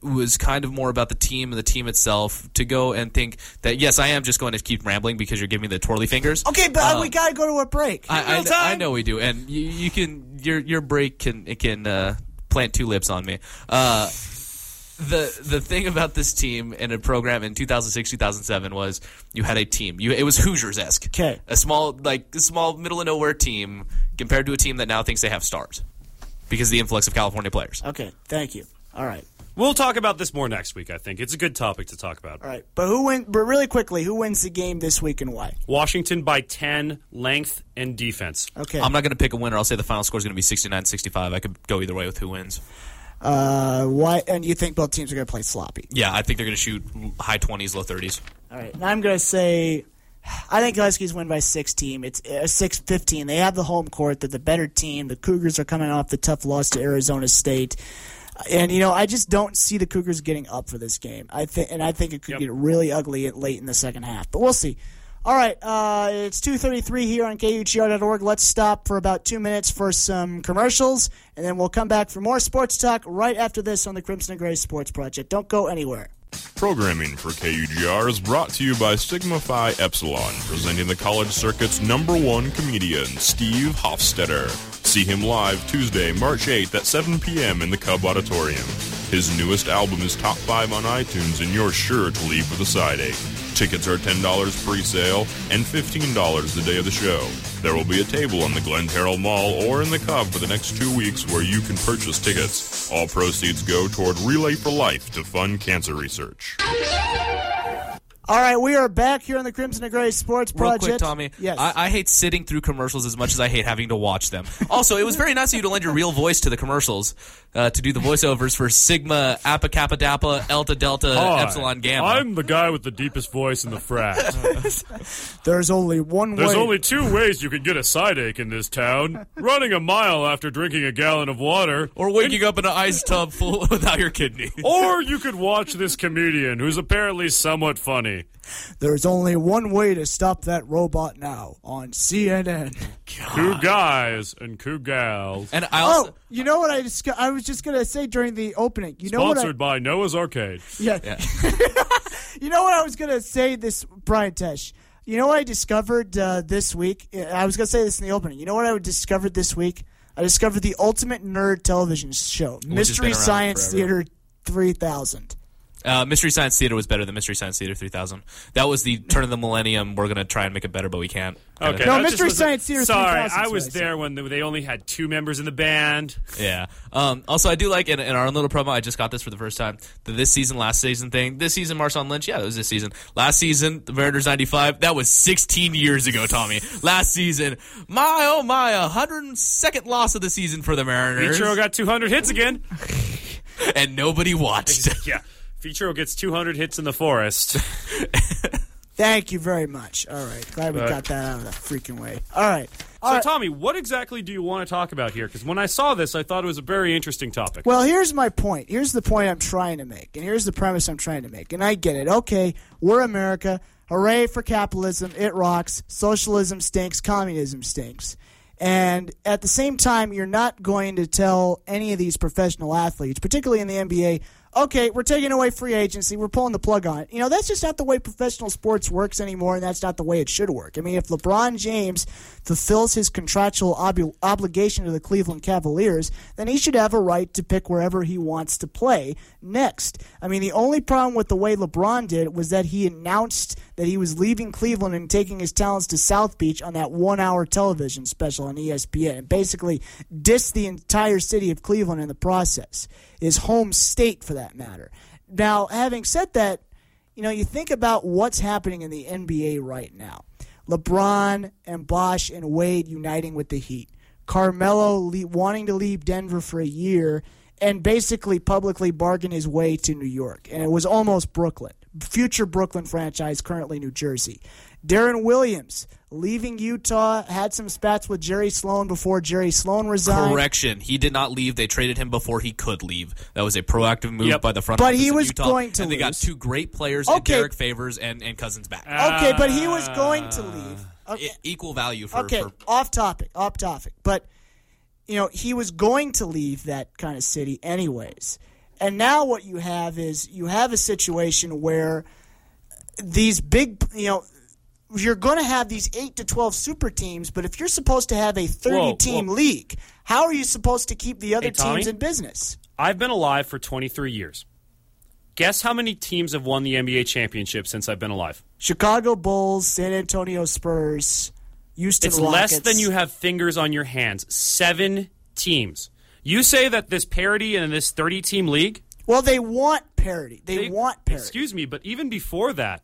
was kind of more about the team and the team itself to go and think that yes, I am just going to keep rambling because you're giving me the twirly fingers. Okay, but Um, we got to go to a break. I, I. I know we do, and you, you can your your break can it can uh, plant two lips on me. Uh, the the thing about this team and a program in 2006 2007 was you had a team. You it was Hoosiers esque. 'Kay. a small like a small middle of nowhere team compared to a team that now thinks they have stars because of the influx of California players. okay, thank you. All right. We'll talk about this more next week. I think it's a good topic to talk about. All right, but who win? But really quickly, who wins the game this week and why? Washington by 10, length and defense. Okay, I'm not going to pick a winner. I'll say the final score is going to be 69-65. I could go either way with who wins. uh, why? And you think both teams are going to play sloppy? Yeah, I think they're going to shoot high 20s, low 30s. All right, and I'm going to say, I think Huskies win by 16. It's uh, 6-15. They have the home court. They're the better team. The Cougars are coming off the tough loss to Arizona State. And you know, I just don't see the Cougars getting up for this game. I think, and I think it could Yep. get really ugly late in the second half. But we'll see. All right, uh, it's two thirty-three here on KUGR.org. Let's stop for about two minutes for some commercials, and then we'll come back for more sports talk right after this on the Crimson and Gray Sports Project. Don't go anywhere. Programming for KUGR is brought to you by Sigma Phi Epsilon, presenting the college circuit's number one comedian, Steve Hofstetter. See him live Tuesday, March 8th at 7 p.m. in the Cub Auditorium. His newest album is top five on iTunes, and you're sure to leave with a side ache. Tickets are $10 pre-sale and $15 the day of the show. There will be a table in the Glen Terrell Mall or in the Cub for the next two weeks where you can purchase tickets. All proceeds go toward Relay for Life to fund cancer research. All right, we are back here on the Crimson and Gray Sports Real Project. quick, Tommy. Yes. I, I hate sitting through commercials as much as I hate having to watch them. Also, it was very nice of you to lend your real voice to the commercials uh, to do the voiceovers for Sigma, Appa Kappa Dappa, Elta Delta, Hi, Epsilon Gamma. I'm the guy with the deepest voice in the frat. There's only one way There's way. only two ways you can get a side ache in this town: running a mile after drinking a gallon of water, or waking up in an ice tub full without your kidney. or you could watch this comedian who's apparently somewhat funny. There's only one way to stop that robot now on CNN. Two guys and two gals. And I also, Oh, you know what I disco- I was just gonna say during the opening. You know what? I, Sponsored by Noah's Arcade. yeah. you know what I was gonna say this, Brian Tesh. You know what I discovered uh, this week? I was gonna say this in the opening. You know what I discovered this week? I discovered the ultimate nerd television show, has Mystery Science forever. Theater 3000. Uh, Mystery Science Theater was better than Mystery Science Theater 3000. That was the turn of the millennium. We're going to try and make it better, but we can't. Okay, No, Mystery Science Theater Sorry, 3000 I was what I there when they only had two members in the band. Yeah. Um, also, I do like in, in our own little promo. I just got this for the first time. The this season, last season thing. This season, Marshawn Lynch. Yeah, it was this season. Last season, the Mariners '95. That was 16 years ago, Tommy. Last season, my oh my, 102nd loss of the season for the Mariners, Featuro got 200 hits again. and nobody watched. yeah, Featuro gets 200 hits in the forest. Thank you very much. All right, glad we got that out of the freaking way. All right. All So, right. Tommy, what exactly do you want to talk about here? Because when I saw this, I thought it was a very interesting topic. Well, here's my point. Here's the point I'm trying to make. And here's the premise I'm trying to make. And I get it. Okay, we're America. Hooray for capitalism. It rocks. Socialism stinks. Communism stinks. And at the same time, you're not going to tell any of these professional athletes, particularly in the NBA, okay, we're taking away free agency, we're pulling the plug on it. You know, that's just not the way professional sports works anymore, and that's not the way it should work. I mean, if LeBron James fulfills his contractual ob- obligation to the Cleveland Cavaliers, then he should have a right to pick wherever he wants to play next. I mean, the only problem with the way LeBron did was that he announced that he was leaving Cleveland and taking his talents to South Beach on that one hour television special on ESPN and basically dissed the entire city of Cleveland in the process, his home state for that matter. Now, having said that, you know, you think about what's happening in the NBA right now. LeBron and Bosh and Wade uniting with the Heat. Carmelo le- wanting to leave Denver for a year and basically publicly bargain his way to New York. And it was almost Brooklyn. Future Brooklyn franchise, currently New Jersey. Deron Williams leaving Utah, had some spats with Jerry Sloan before Jerry Sloan resigned. Correction. He did not leave. They traded him before he could leave. That was a proactive move Yep. by the front But office he of was Utah, going to and they got two great players, Okay. Derrick Favors and, and Cousins back. Okay, but he was ah. going to leave. Okay. E- equal value for, okay, for off topic, off topic. But you know, he was going to leave that kind of city anyways. And now what you have is you have a situation where these big, you know, you're going to have these 8 to 12 super teams, but if you're supposed to have a 30 Whoa, team whoa. league, how are you supposed to keep the other Hey, Tommy? teams in business? I've been alive for 23 years. Guess how many teams have won the NBA championship since I've been alive? Chicago Bulls, San Antonio Spurs, Houston It's Rockets. less than you have fingers on your hands. Seven teams. You say that this parity in this 30 team league? Well, they want parity. They, they- want parity. Excuse me, but even before that,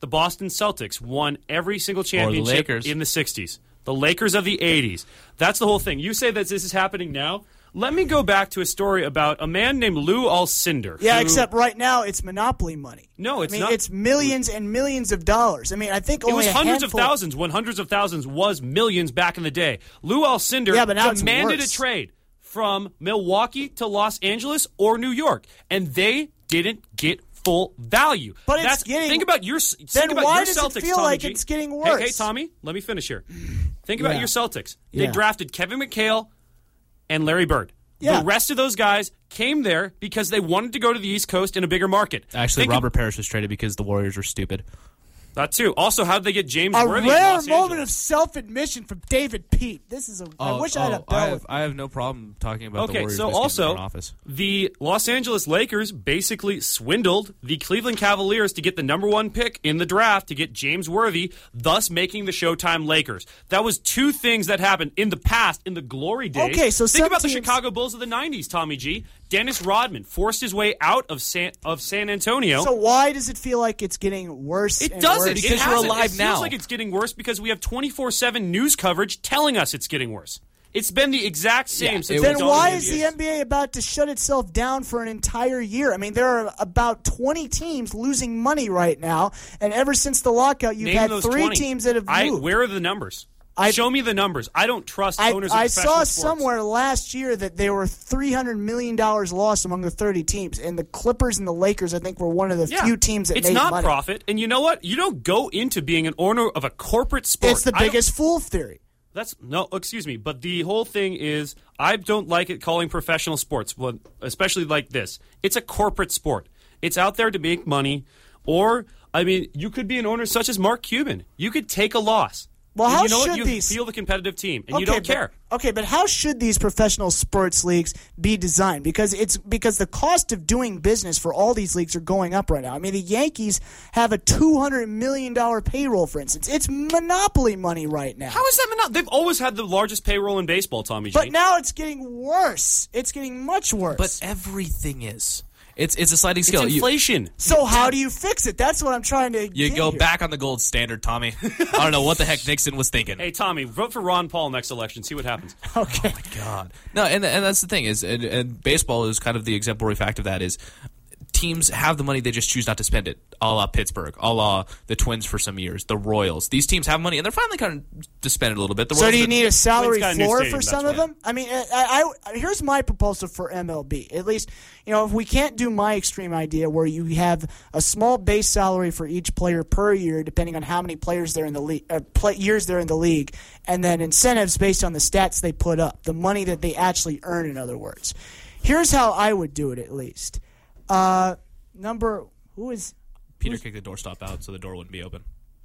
the Boston Celtics won every single championship Lakers. in the 60s. The Lakers of the 80s. That's the whole thing. You say that this is happening now? Let me go back to a story about a man named Lou Alcindor. Yeah, who- except right now it's monopoly money. No, it's I mean, not. It's millions and millions of dollars. I mean, I think It only was a hundreds handful- of thousands when hundreds of thousands was millions back in the day. Lou Alcindor Yeah, but now it's demanded a trade from Milwaukee to Los Angeles or New York, and they didn't get full value. But it's That's, getting- think about your think Then about why your does it Celtics. feel Tommy like G. it's getting Hey, hey. Tommy, let me finish here. Think about Yeah. your Celtics. They Yeah. drafted Kevin McHale and Larry Bird. Yeah. The rest of those guys came there because they wanted to go to the East Coast in a bigger market. Actually, Think of- Robert Parish was traded because the Warriors were stupid. That too. Also, how did they get James A Worthy? in rare Los moment of self-admission from David Pete. This is a. I Oh, wish I had oh, a oh, bell. I have, I have no problem talking about the Okay, Warriors. so biscuits in also office. the Los Angeles Lakers basically swindled the Cleveland Cavaliers to get the number one pick in the draft to get James Worthy, thus making the Showtime Lakers. That was two things that happened in the past, in the glory days. Okay, so think some about the Chicago Bulls of the '90s. Tommy G. Dennis Rodman forced his way out of San of San Antonio. So why does it feel like it's getting worse? It and doesn't. worse? It Because you're alive it now. It feels like it's getting worse because we have 24/7 news coverage telling us it's getting worse. It's been the exact same Yeah, since. Then why of is the NBA. NBA about to shut itself down for an entire year? I mean, there are about 20 teams losing money right now, and ever since the lockout, you've Name had three 20. teams that have I, moved. where are the numbers? I- Show me the numbers. I don't trust I, owners of I saw sports. somewhere last year that there were three hundred million dollars lost among the thirty teams, and the Clippers and the Lakers, I think, were one of the Yeah. few teams that it's made not money. profit, and you know what? You don't go into being an owner of a corporate sport. It's the biggest fool theory. That's no, excuse me, but the whole thing is I don't like it calling professional sports, well, especially like this. It's a corporate sport. It's out there to make money, or I mean, you could be an owner such as Mark Cuban. You could take a loss. Well, how you know should what? You these- feel the competitive team, and you don't but- care. Okay, but how should these professional sports leagues be designed? Because it's because the cost of doing business for all these leagues are going up right now. I mean, the Yankees have a two hundred million dollar payroll, for instance. It's monopoly money right now. How is that not? They've always had the largest payroll in baseball, Tommy G. but now it's getting worse. It's getting much worse. But everything is. It's it's a sliding it's scale. You- inflation. so how do you fix it? That's what I'm trying to. You, get go here. back on the gold standard, Tommy. I don't know what the heck Nixon was thinking. Hey, Tommy, vote for Ron Paul next election. See what happens. Okay. Oh my God. No, and and that's the thing is, and, and baseball is kind of the exemplary fact of that is teams have the money, they just choose not to spend it. A la Pittsburgh, a la the Twins for some years, the Royals. These teams have money, and they're finally kind of to spend it a little bit. The So Royals do you need a salary Twins a floor stadium, for some of them? I mean, I, I, I- here's my proposal for MLB. At least, you know, if we can't do my extreme idea where you have a small base salary for each player per year, depending on how many players they're in the league, uh, play, years they're in the league, and then incentives based on the stats they put up, the money that they actually earn. In other words, here's how I would do it. At least, uh, number who is? Peter kicked the doorstop out, so the door wouldn't be open.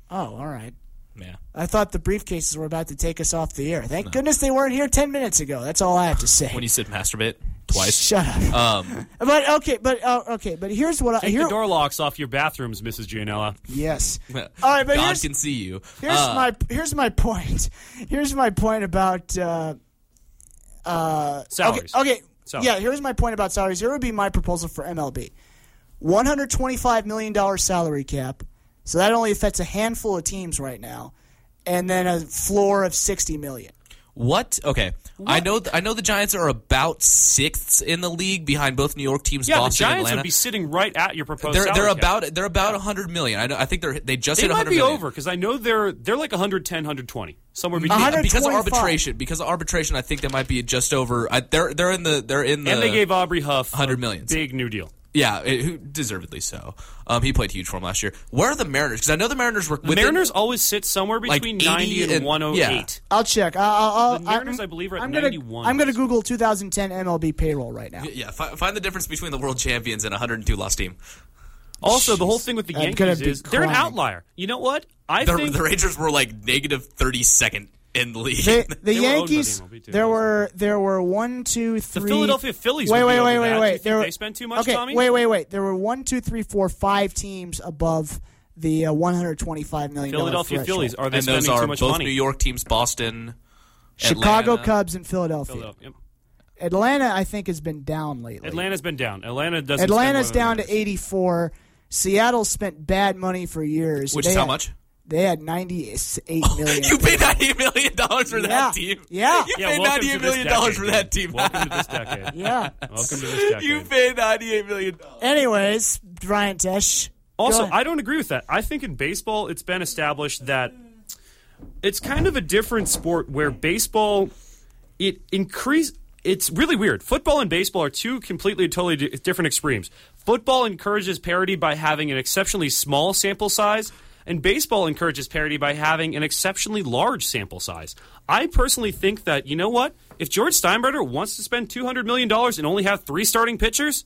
Oh, all right. Yeah. I thought the briefcases were about to take us off the air. Thank goodness they weren't here ten minutes ago. That's all I have to say. When you sit masturbate twice. Shut up. Um, but okay, but uh, okay, but here's what I Take here. the door locks off your bathrooms, Mrs. Gianella. Yes. All right, but God here's, can see you. here's Uh, my here's my point. Here's my point about uh, uh, Salaries. Okay, Salaries. yeah. Here's my point about salaries. Here would be my proposal for MLB: one hundred twenty-five million dollar salary cap. So that only affects a handful of teams right now, and then a floor of sixty million. What? Okay, I know. I know the Giants are about sixths in the league, behind both New York teams, Yeah, Boston, the Giants and Atlanta. would be sitting right at your proposed. they're salary they're cap. about they're about 100 million. I know. I think they're they just They hit might 100 be million. over because I know they're they're like 110, 120, somewhere between. because of arbitration. Because of arbitration, I think they might be just over. I, they're they're in the they're in the. and they gave Aubrey Huff 100 million. big new deal. Yeah, it, who deservedly so. Um, he played huge for him last year. Where are the Mariners? Because I know the Mariners were The within- Mariners always sit somewhere between 80 90 and, and- 108. I'll check. I'll, I'll, The Mariners, I'm, I believe, are at I'm gonna, 91 I'm going to Google 2010 MLB payroll right now. Yeah, fi- find the difference between the world champions and a 102 loss team. Also, the whole thing with the Yankees be is they're an outlier. You know what? I The, think the Rangers were like negative 32nd in the league. The, the They were owned by the Yankees. MLB. There were there were one, two, the. Philadelphia Phillies. Wait, wait, wait, wait, that. Do you wait. There were, they spent too much, okay, Tommy? wait, wait, wait. There were one, two, three, four, five teams above the uh, 125 million. Philadelphia Phillies are they and spending those are too much both money? New York teams, Boston, Chicago Atlanta. Cubs and Philadelphia. Philadelphia. Yep. Atlanta, I think, has been down lately. Atlanta's been down. Atlanta doesn't. Atlanta's spend down to 84. Seattle spent bad money for years. Which They is how had- much? They had 98 million. You paid 98 million dollars for Yeah. that team. Yeah. You Yeah, paid welcome to 98 this million dollars for that team. Welcome to this decade. yeah. Welcome to this decade. you paid 98 million dollars. Anyways, Brian Tesh. Also. I don't agree with that. I think in baseball, it's been established that it's kind of a different sport where baseball it increase. It's really weird. Football and baseball are two completely, totally di- different extremes. Football encourages parity by having an exceptionally small sample size, and baseball encourages parity by having an exceptionally large sample size. I personally think that you know what? If George Steinbrenner wants to spend two hundred million dollars and only have three starting pitchers,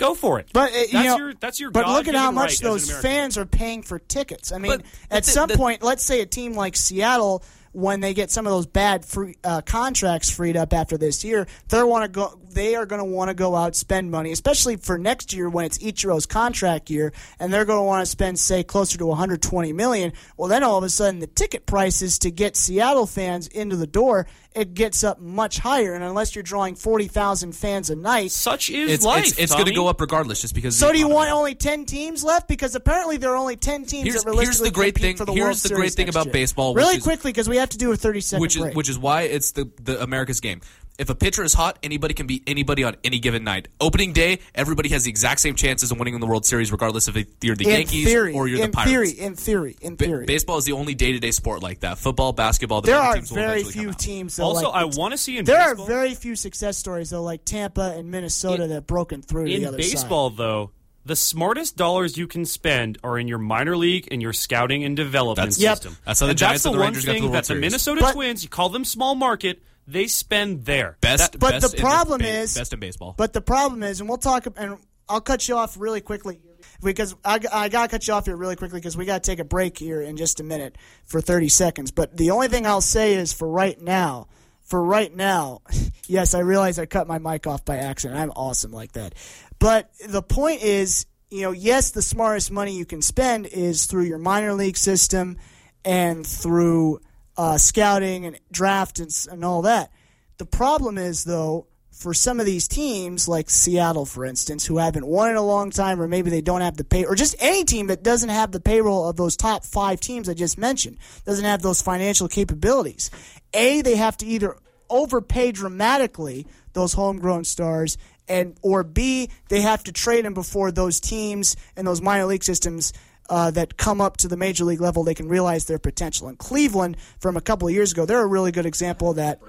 Go for it. But uh, you know, your that's your. But look at how much right those fans are paying for tickets. I mean, but at the- some the- point, let's say a team like Seattle, when they get some of those bad free, uh, contracts freed up after this year, they're want to go. They are going to want to go out spend money, especially for next year when it's Ichiro's contract year, and they're going to want to spend say closer to 120 million. Well, then all of a sudden the ticket prices to get Seattle fans into the door it gets up much higher, and unless you're drawing 40,000 fans a night, Such is It's life. it's, it's going to go up regardless, just because. so do you want only ten teams left? Because apparently there are only ten teams Here's- that realistically here's the great compete thing- for the here's World the Series great thing next about year. baseball, Really is- quickly, because we have to do a thirty second which is break. which is why it's the the America's game. If a pitcher is hot, anybody can beat anybody on any given night. Opening day, everybody has the exact same chances of winning in the World Series, regardless of if you're the in Yankees theory, or you're the Pirates. theory, in theory, in Ba- theory, baseball is the only day to day sport like that. Football, basketball, the there are teams very eventually few teams. Though, Also, like, I want to see in there baseball. are very few success stories though, like Tampa and Minnesota that broken through to the in other baseball, though, the smartest dollars you can spend are in your minor league and your scouting and development That's- Yep. system. That's how the and Giants that's and the the one Rangers got to thing the World that the Minnesota But- Twins, you call them small market, they spend there. Best, But best the problem ba- is- best in baseball. But the problem is, and we'll talk, and I'll cut you off really quickly because I, I got to cut you off here really quickly because we got to take a break here in just a minute for 30 seconds. But the only thing I'll say is for right now, for right now, yes, I realize I cut my mic off by accident. I'm awesome like that. But the point is, you know, yes, the smartest money you can spend is through your minor league system and through uh, scouting and draft and, and all that. The problem is, though, for some of these teams, like Seattle, for instance, who haven't won in a long time, or maybe they don't have the pay, or just any team that doesn't have the payroll of those top five teams I just mentioned, doesn't have those financial capabilities. A, they have to either overpay dramatically those homegrown stars, and or B, they have to trade them before those teams and those minor league systems uh, that come up to the major league level, they can realize their potential. And Cleveland, from a couple of years ago, they're a really good example of that.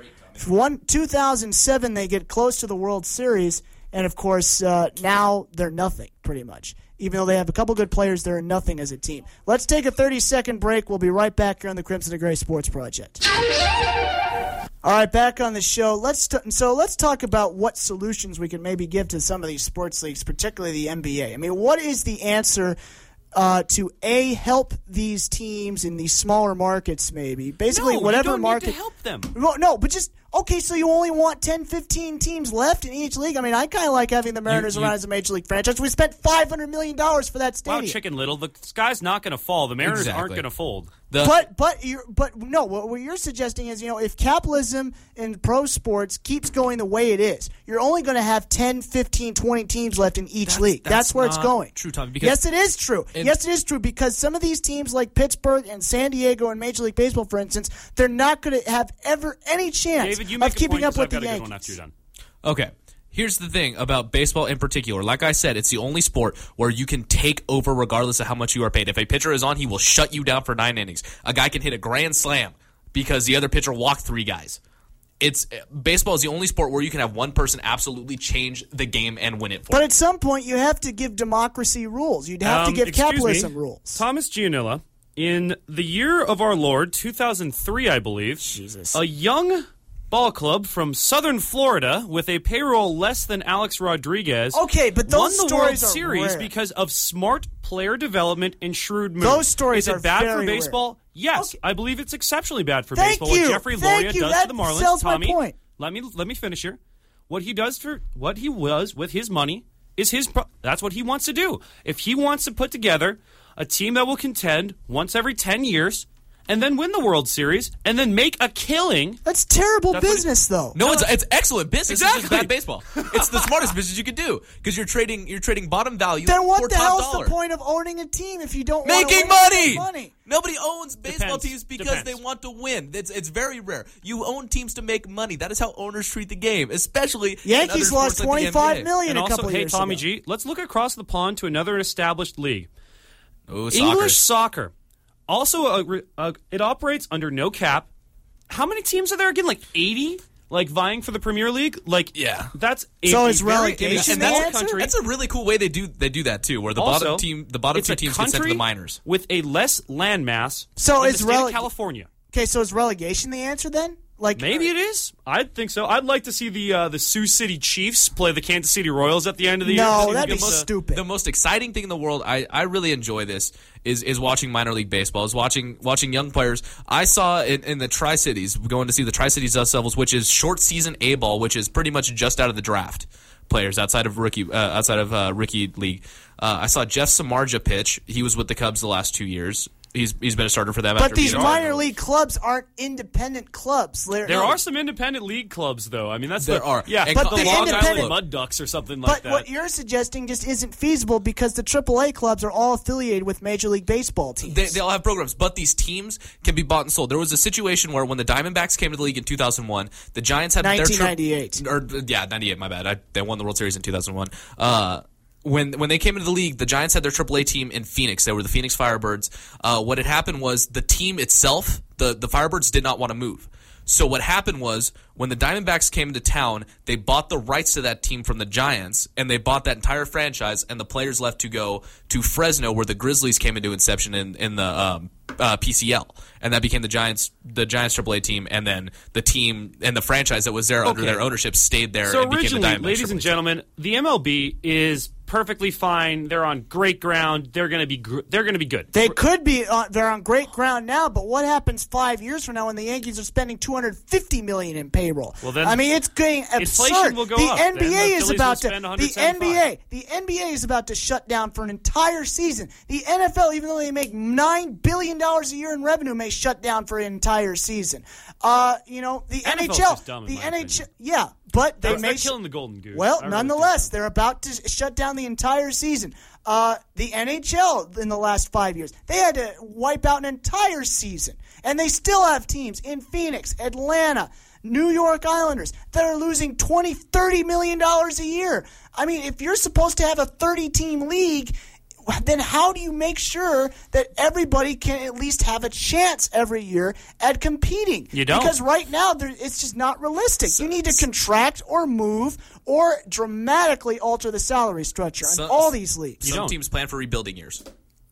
One 2007, they get close to the World Series, and of course uh, now they're nothing pretty much. Even though they have a couple good players, they're nothing as a team. Let's take a 30 second break. We'll be right back here on the Crimson and Gray Sports Project. All right, back on the show. Let's t- so let's talk about what solutions we can maybe give to some of these sports leagues, particularly the NBA. I mean, what is the answer uh, to a help these teams in these smaller markets? Maybe basically No, you whatever don't need market to help them. Well, no, but just okay. So you only want 10, 15 teams left in each league. I mean, I kind of like having the Mariners you- around as a major league franchise. We spent five hundred million dollars for that stadium. Wow. Chicken Little, the sky's not going to fall. The Mariners aren't going to fold. The- But but you're but no. What, what you're suggesting is you know if capitalism in pro sports keeps going the way it is, you're only going to have 10, 15, 20 teams left in each league. That's, that's where it's going. true, Tommy, because- yes, it is true. Yes, it is true because some of these teams like Pittsburgh and San Diego and Major League Baseball, for instance, they're not going to have ever any chance David, you of keeping point up with I've the Yankees. one after you're done. Okay. Here's the thing about baseball in particular. Like I said, it's the only sport where you can take over regardless of how much you are paid. If a pitcher is on, he will shut you down for nine innings. A guy can hit a grand slam because the other pitcher walked three guys. It's baseball is the only sport where you can have one person absolutely change the game and win it for But you. at some point, you have to give democracy rules. You'd have to Um, give capitalism me. rules. Thomas Gianilla, in the year of our Lord, 2003, I believe, Jesus. a young ball club from southern Florida with a payroll less than Alex Rodriguez. Okay, but those won the World Series rare. because of smart player development and shrewd moves. Those stories Is it are bad for rare. baseball? Yes, Okay. I believe it's exceptionally bad for Thank baseball. you. What Jeffrey Thank Loria you. does That to the Marlins, sells my Tommy, point. let me let me finish here. What he does for what he was with his money is his. Pro- that's what he wants to do. If he wants to put together a team that will contend once every ten years, and then win the World Series, and then make a killing. That's terrible That's what business, though. No, it's, it's excellent business. It's just Exactly. bad baseball. It's the smartest business you could do because you're trading you're trading bottom value Then for what the top hell's dollar. the point of owning a team if you don't wanna Making win money. money? Nobody owns baseball Depends. teams because Depends. they want to win. It's it's very rare. You own teams to make money. That is how owners treat the game, especially Yankees other lost sports like twenty the five million And a also, couple hey, years Tommy ago. G, let's look across the pond to another established league. Ooh, soccer. English soccer. Also, uh, a, a, uh, it operates under no cap. How many teams are there again? Like 80? Like vying for the Premier League? Like, Yeah. That's a, So a is very- relegation in the a answer? country. That's a really cool way they do they do that too, where the Also, bottom team the bottom two teams get sent to the minors. with a less landmass. So in is rele- California. Okay, so is relegation the answer then? Like Maybe it is. I think so. I'd like to see the uh, the Sioux City Chiefs play the Kansas City Royals at the end of the No, year. that'd be Give us a- stupid. The most exciting thing in the world, I, I really enjoy this, is is watching minor league baseball, is watching watching young players. I saw in, in the Tri Cities, going to see the Tri Cities Dust Devils, which is short season A ball, which is pretty much just out of the draft players outside of rookie uh, outside of uh, rookie league. Uh, I saw Jeff Samardzija pitch. He was with the Cubs the last two years. He's he's been a starter for them. But after these minor league clubs aren't independent clubs. They're, There are some independent league clubs, though. I mean, that's There the, are. Yeah, And but the the Long independent- Island Mud Ducks or something like that. But what you're suggesting just isn't feasible because the AAA clubs are all affiliated with Major League Baseball teams. They, they all have programs, but these teams can be bought and sold. There was a situation where when the Diamondbacks came to the league in 2001, the Giants had their tri- 1998. or yeah, 98. My bad. I, they won the World Series in 2001. Uh, when when they came into the league, the Giants had their AAA team in Phoenix. They were the Phoenix Firebirds. Uh, what had happened was the team itself, the the Firebirds, did not want to move. So what happened was when the Diamondbacks came into town, they bought the rights to that team from the Giants, and they bought that entire franchise, and the players left to go to Fresno, where the Grizzlies came into inception in in the um, uh, PCL, and that became the Giants the Giants AAA team, and then the team and the franchise that was there under their ownership stayed there. so and became the originally, ladies AAA and team. gentlemen, the MLB is perfectly fine. They're on great ground. They're going to be gr- they're going to be good. They could be. Uh, they're on great ground now, but what happens five years from now when the Yankees are spending 250 million in payroll? Well, then I mean, it's getting absurd. will go the up. Then the NBA is about to. The NBA. The NBA is about to shut down for an entire season. The NFL, even though they make nine billion dollars a year in revenue, may shut down for an entire season. Uh, you know, the NFL's NHL. dumb, the NHL. opinion. Yeah, but they They're, may they're killing the golden goose. well, I really nonetheless, think they're about to shut down the entire season. Uh, the NHL in the last five years, they had to wipe out an entire season, and they still have teams in Phoenix, Atlanta, New York Islanders that are losing 20, 30 million dollars a year. I mean, if you're supposed to have a 30 team league, then how do you make sure that everybody can at least have a chance every year at competing? You don't. Because right now there, it's just not realistic. you need to contract or move or dramatically alter the salary structure in So- all these leagues. Some don't. teams plan for rebuilding years.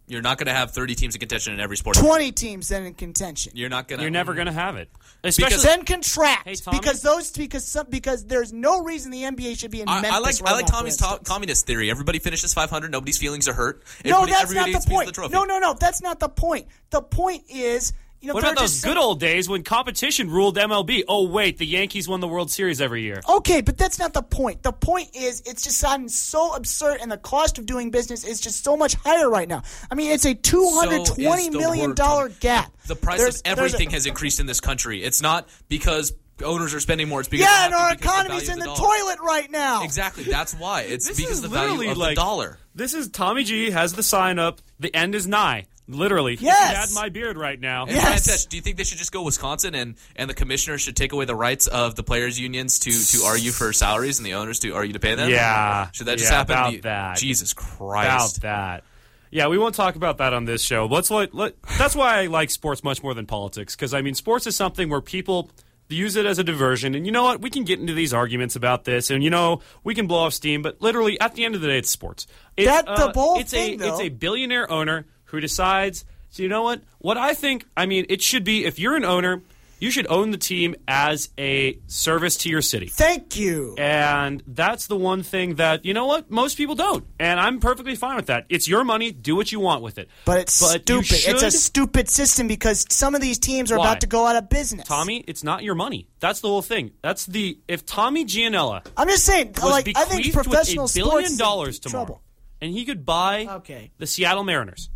You're not going to have 30 teams in contention in every sport. 20 teams then in contention. You're not going to. You're never going to have it. Especially then contract Hey, because those because some because there's no reason the NBA should be in I, Memphis I like right I like now, Tommy's to- communist theory. Everybody finishes 500. Nobody's feelings are hurt. No, that's not the a piece of point. the no, no, no, that's not the point. The point is, you know, What about those just good old days when competition ruled MLB? Oh wait, the Yankees won the World Series every year. Okay, but that's not the point. The point is, it's just gotten so absurd, and the cost of doing business is just so much higher right now. I mean, it's a two hundred So twenty is the million word, dollar Tommy. gap. The price There's- of there's a- everything has increased in this country. It's not because owners are spending more. It's because Yeah, and our to because the economy's in of the toilet right now. Exactly. That's why. It's This because is the value literally of like, the dollar. This is Tommy G has the sign up. The end is nigh. Literally. If Yes. you had my beard right now. And Yes. Brian do you think they should just go Wisconsin and, and the commissioner should take away the rights of the players' unions to, to argue for salaries and the owners to argue to pay them? Yeah. Should that just Yeah, happen? about The- that. Jesus Christ, about Christ. that. Yeah, we won't talk about that on this show. Let's let, let that's why I like sports much more than politics because I mean sports is something where people use it as a diversion and you know what we can get into these arguments about this and you know we can blow off steam but literally at the end of the day it's sports. It's, That- the uh, whole it's thing, a it's a billionaire owner who decides so you know what what I think I mean it should be if you're an owner you should own the team as a service to your city. Thank you. And that's the one thing that, you know what, most people don't. And I'm perfectly fine with that. It's your money, do what you want with it. But it's you stupid. It's a stupid system because some of these teams are Why? about to go out of business. Tommy, it's not your money. That's the whole thing. That's the if Tommy Gianella I'm just saying, like I think professional with a billion sports dollars tomorrow, trouble. and he could buy Okay. the Seattle Mariners,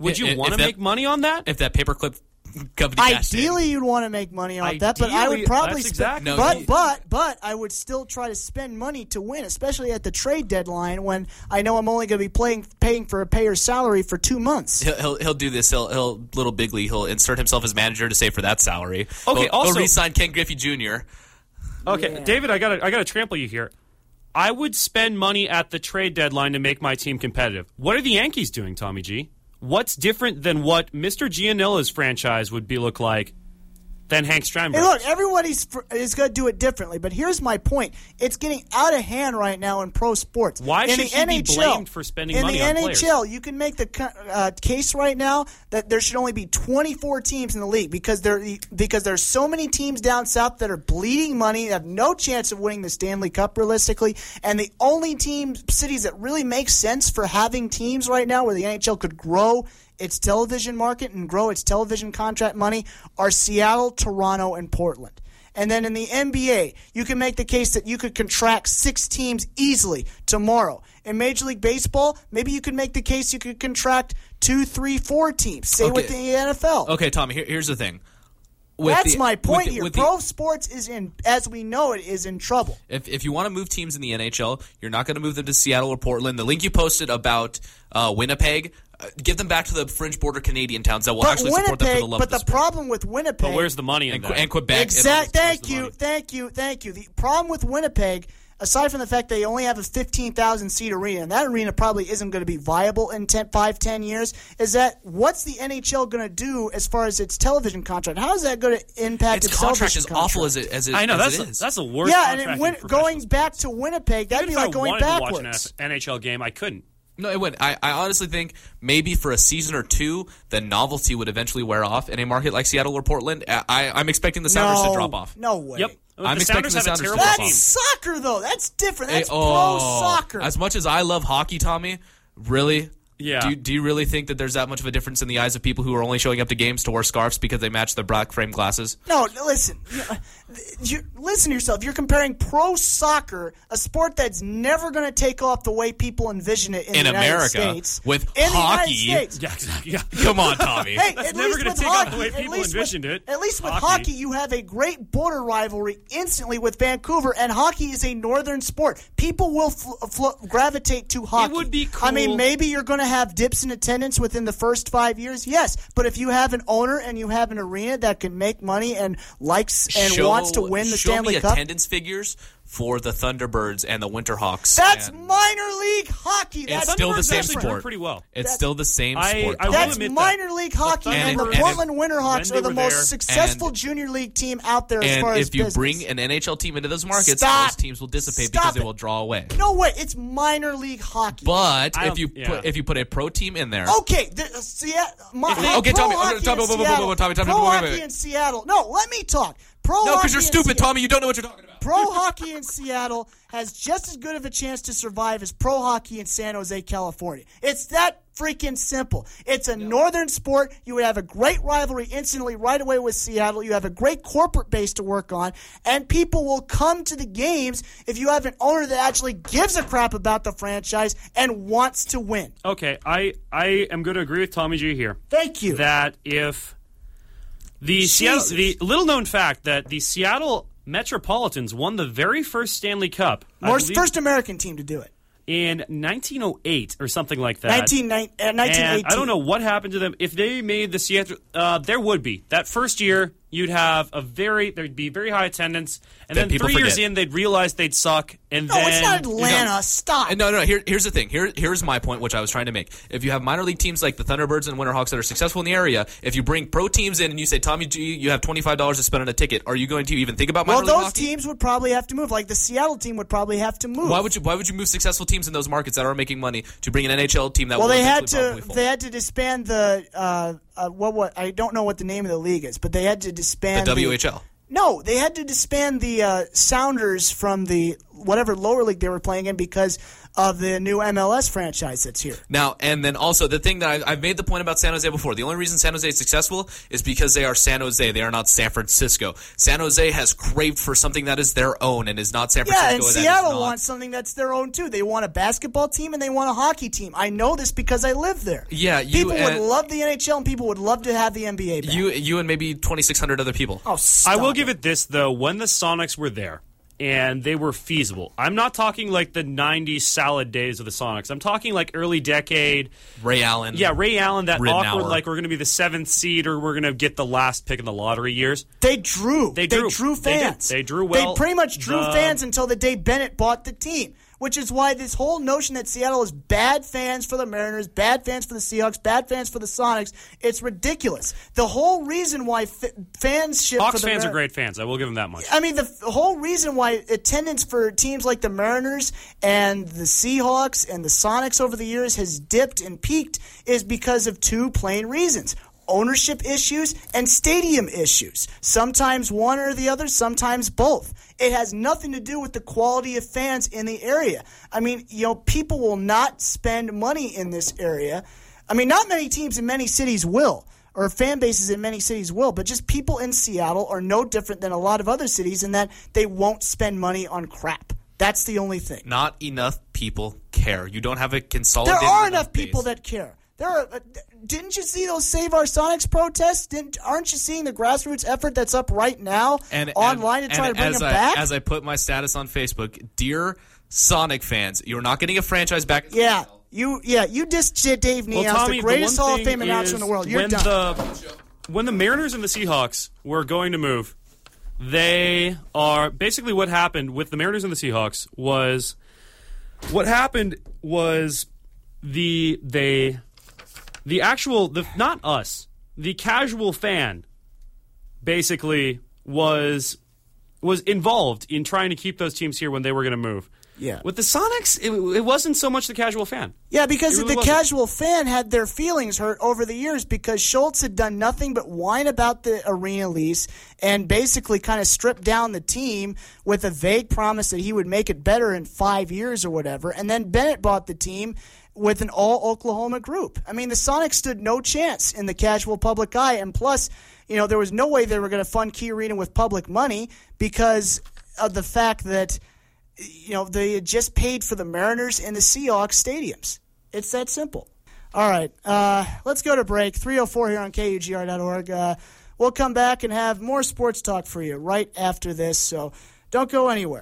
would you want to make money on that? If that paperclip company cashed in. Ideally, you'd want to make money on that, but I would probably that's spend. exactly- No, but he- but but I would still try to spend money to win, especially at the trade deadline when I know I'm only going to be playing paying for a payer's salary for two months. He'll, he'll he'll do this. He'll he'll little bigly. He'll insert himself as manager to save for that salary. Okay, He'll, also- he'll re-sign Ken Griffey Jr. Okay, Yeah. David, I got to I got to trample you here. I would spend money at the trade deadline to make my team competitive. What are the Yankees doing, Tommy G? What's different than what Mr. Gianella's franchise would be look like than Hank Steinberg. Hey, look, everybody's fr- is going to do it differently, but here's my point: it's getting out of hand right now in pro sports. Why in should the he be NHL, blamed for spending in money the on NHL? players? You can make the uh, case right now that there should only be 24 teams in the league because there because there's so many teams down south that are bleeding money, have no chance of winning the Stanley Cup realistically, and the only team cities that really make sense for having teams right now where the NHL could grow its television market and grow its television contract money are Seattle, Toronto, and Portland. And then in the NBA, you can make the case that you could contract six teams easily tomorrow. In Major League Baseball, maybe you could make the case you could contract two, three, four teams. Say with the NFL. Okay, Tommy. Here, here's the thing. With That's the- my point the- here. the- Pro sports is in, as we know it, is in trouble. If, if you want to move teams in the NHL, you're not going to move them to Seattle or Portland. The link you posted about uh, Winnipeg, give them back to the fringe border Canadian towns that will But actually support them for the love but of the the sport. problem with Winnipeg, but where's the money in and, that? And Quebec. Exact. Thank you. Thank you. Thank you. The problem with Winnipeg, aside from the fact they only have a 15,000 seat arena, and that arena probably isn't going to be viable in 10, 5, 10 years, is that what's the NHL going to do as far as its television contract? How is that going to impact its its, contract television is awful as it as it, I know as that's it a, is. that's the worst. Yeah, and it in went, professional going back to Winnipeg, that'd Even be if like I going wanted backwards. to watch an NHL game, I couldn't. No, it wouldn't. I, I honestly think maybe for a season or two, the novelty would eventually wear off in a market like Seattle or Portland. I, I, I'm expecting the Sounders no, to drop off. No way. Yep. I'm the expecting Sounders the have a Sounders to terrible drop off. That's soccer, though. That's different. Hey, That's pro oh, soccer. As much as I love hockey, Tommy, really? Yeah. Do you, do you really think that there's that much of a difference in the eyes of people who are only showing up to games to wear scarves because they match their black frame glasses? No, no, listen. You, uh, you, listen to yourself. You're comparing pro soccer, a sport that's never going to take off the way people envision it in, In the United America, States. with in hockey. The United States. Yeah, exactly. Yeah. Come on, Tommy. Hey, That's at never gonna with take off the way people envisioned with, it. At least with Hockey. hockey, you have a great border rivalry instantly with Vancouver, and hockey is a northern sport. People will fl- fl- gravitate to hockey. It would be I mean, maybe you're going to have dips in attendance within the first five years, yes. But if you have an owner and you have an arena that can make money and likes and Show- wants to win the show Stanley me Cup, attendance figures for the Thunderbirds and the Winterhawks. that's and minor league hockey. it's That's still the same actually do sport. pretty well. It's That- still the same I- sport. I will Tommy. That's admit minor that. league hockey, The and, Thunderbirds- the Portland Winterhawks are the most there- successful and- junior league team out there as and far as if you business. bring an NHL team into those markets, Stop. those teams will dissipate Stop because they it. will draw away. no way, it's minor league hockey. But if you yeah. put if you put a pro team in there, Okay, the, uh, Seattle, my, Okay, pro Tommy, okay, hockey Tommy, in whoa, whoa, whoa, whoa, Seattle- whoa, Tommy, Tommy, pro wait, wait, hockey wait. in Seattle. No, let me talk. Pro no, because you're stupid, Seattle- Tommy. You don't know what you're talking about. Pro hockey in Seattle has just as good of a chance to survive as pro hockey in San Jose, California. It's that freaking simple. It's a northern sport. You would have a great rivalry instantly right away with Seattle. You have a great corporate base to work on, and people will come to the games if you have an owner that actually gives a crap about the franchise and wants to win. Okay, I I am going to agree with Tommy G here. Thank you. that if the Seattle, the little known fact that the Seattle Metropolitans won the very first Stanley Cup believe, first American team to do it. in 1908 or something like that. 19, uh, 1918. and I don't know what happened to them. If they made the Seattle, uh, there would be that first year. You'd have a very there'd be very high attendance, and That then people three years in they'd realize they'd suck, and No, then it's not Atlanta. Stop. And no, no. Here, here's the thing. Here, here's my point, which I was trying to make. If you have minor league teams like the Thunderbirds and Winterhawks that are successful in the area, if you bring pro teams in and you say, Tommy G, you have twenty five dollars to spend on a ticket, are you going to even think about minor well, league those hockey? teams would probably have to move. Like the Seattle team would probably have to move. Why would you? Why would you move successful teams in those markets that are making money to bring an NHL team that Well, they had to. They had to disband the. Uh, uh, what? What? I don't know what the name of the league is, but they had to disband the WHL. No, they had to disband the uh, Sounders from the whatever lower league they were playing in because of the new MLS franchise that's here. Now, and then also the thing that I, I've made the point about San Jose before. The only reason San Jose is successful is because they are San Jose. They are not San Francisco. San Jose has craved for something that is their own and is not San Francisco. Yeah, and that is Seattle not- wants something that's their own too. They want a basketball team and they want a hockey team. I know this because I live there. Yeah, you people would love the NHL and people would love to have the NBA back. You, you, and maybe twenty six hundred other people. oh, stop I will give it this though: when the Sonics were there and they were feasible, I'm not talking like the '90s salad days of the Sonics. I'm talking like early decade. Ray Allen. Yeah, Ray Allen, that Ridnour. awkward like we're going to be the seventh seed or we're going to get the last pick in the lottery years. They drew. They drew. They did. fans. They drew well. They pretty much drew The- fans until the day Bennett bought the team. Which is why this whole notion that Seattle is bad fans for the Mariners, bad fans for the Seahawks, bad fans for the Sonics, it's ridiculous. The whole reason why f- fans ship Hawks for the fans Mar- are great fans. I will give them that much. I mean, the f- whole reason why attendance for teams like the Mariners and the Seahawks and the Sonics over the years has dipped and peaked is because of two plain reasons. Ownership issues and stadium issues. Sometimes one or the other, sometimes both. It has nothing to do with the quality of fans in the area. I mean, you know, people will not spend money in this area. I mean, not many teams in many cities will or fan bases in many cities will, but just people in Seattle are no different than a lot of other cities in that they won't spend money on crap. That's the only thing. Not enough people care. You don't have a consolidated. There are enough people that care. There are. Uh, Didn't you see those Save Our Sonics protests? Didn't aren't you seeing the grassroots effort that's up right now and online and, to try and to bring as them I, back? As I put my status on Facebook, dear Sonic fans, you're not getting a franchise back. yeah, you yeah you dissed Dave Well, Neos, Tommy, the greatest the Hall of Fame announcer in the world. You're when done. The, when the Mariners and the Seahawks were going to move, they are basically what happened with the Mariners and the Seahawks was what happened was the they the actual the not us the casual fan basically was was involved in trying to keep those teams here when they were going to move. Yeah. With the Sonics, it, it wasn't so much the casual fan. Yeah, because really the wasn't. casual fan had their feelings hurt over the years because Schultz had done nothing but whine about the arena lease and basically kind of stripped down the team with a vague promise that he would make it better in five years or whatever. And then Bennett bought the team with an all Oklahoma group. I mean, the Sonics stood no chance in the casual public eye. And plus, you know, there was no way they were going to fund Key Arena with public money because of the fact that you know, they had just paid for the Mariners and the Seahawks stadiums. It's that simple. All right, uh, let's go to break. 304 here on KUGR.org. Uh, we'll come back and have more sports talk for you right after this, so don't go anywhere.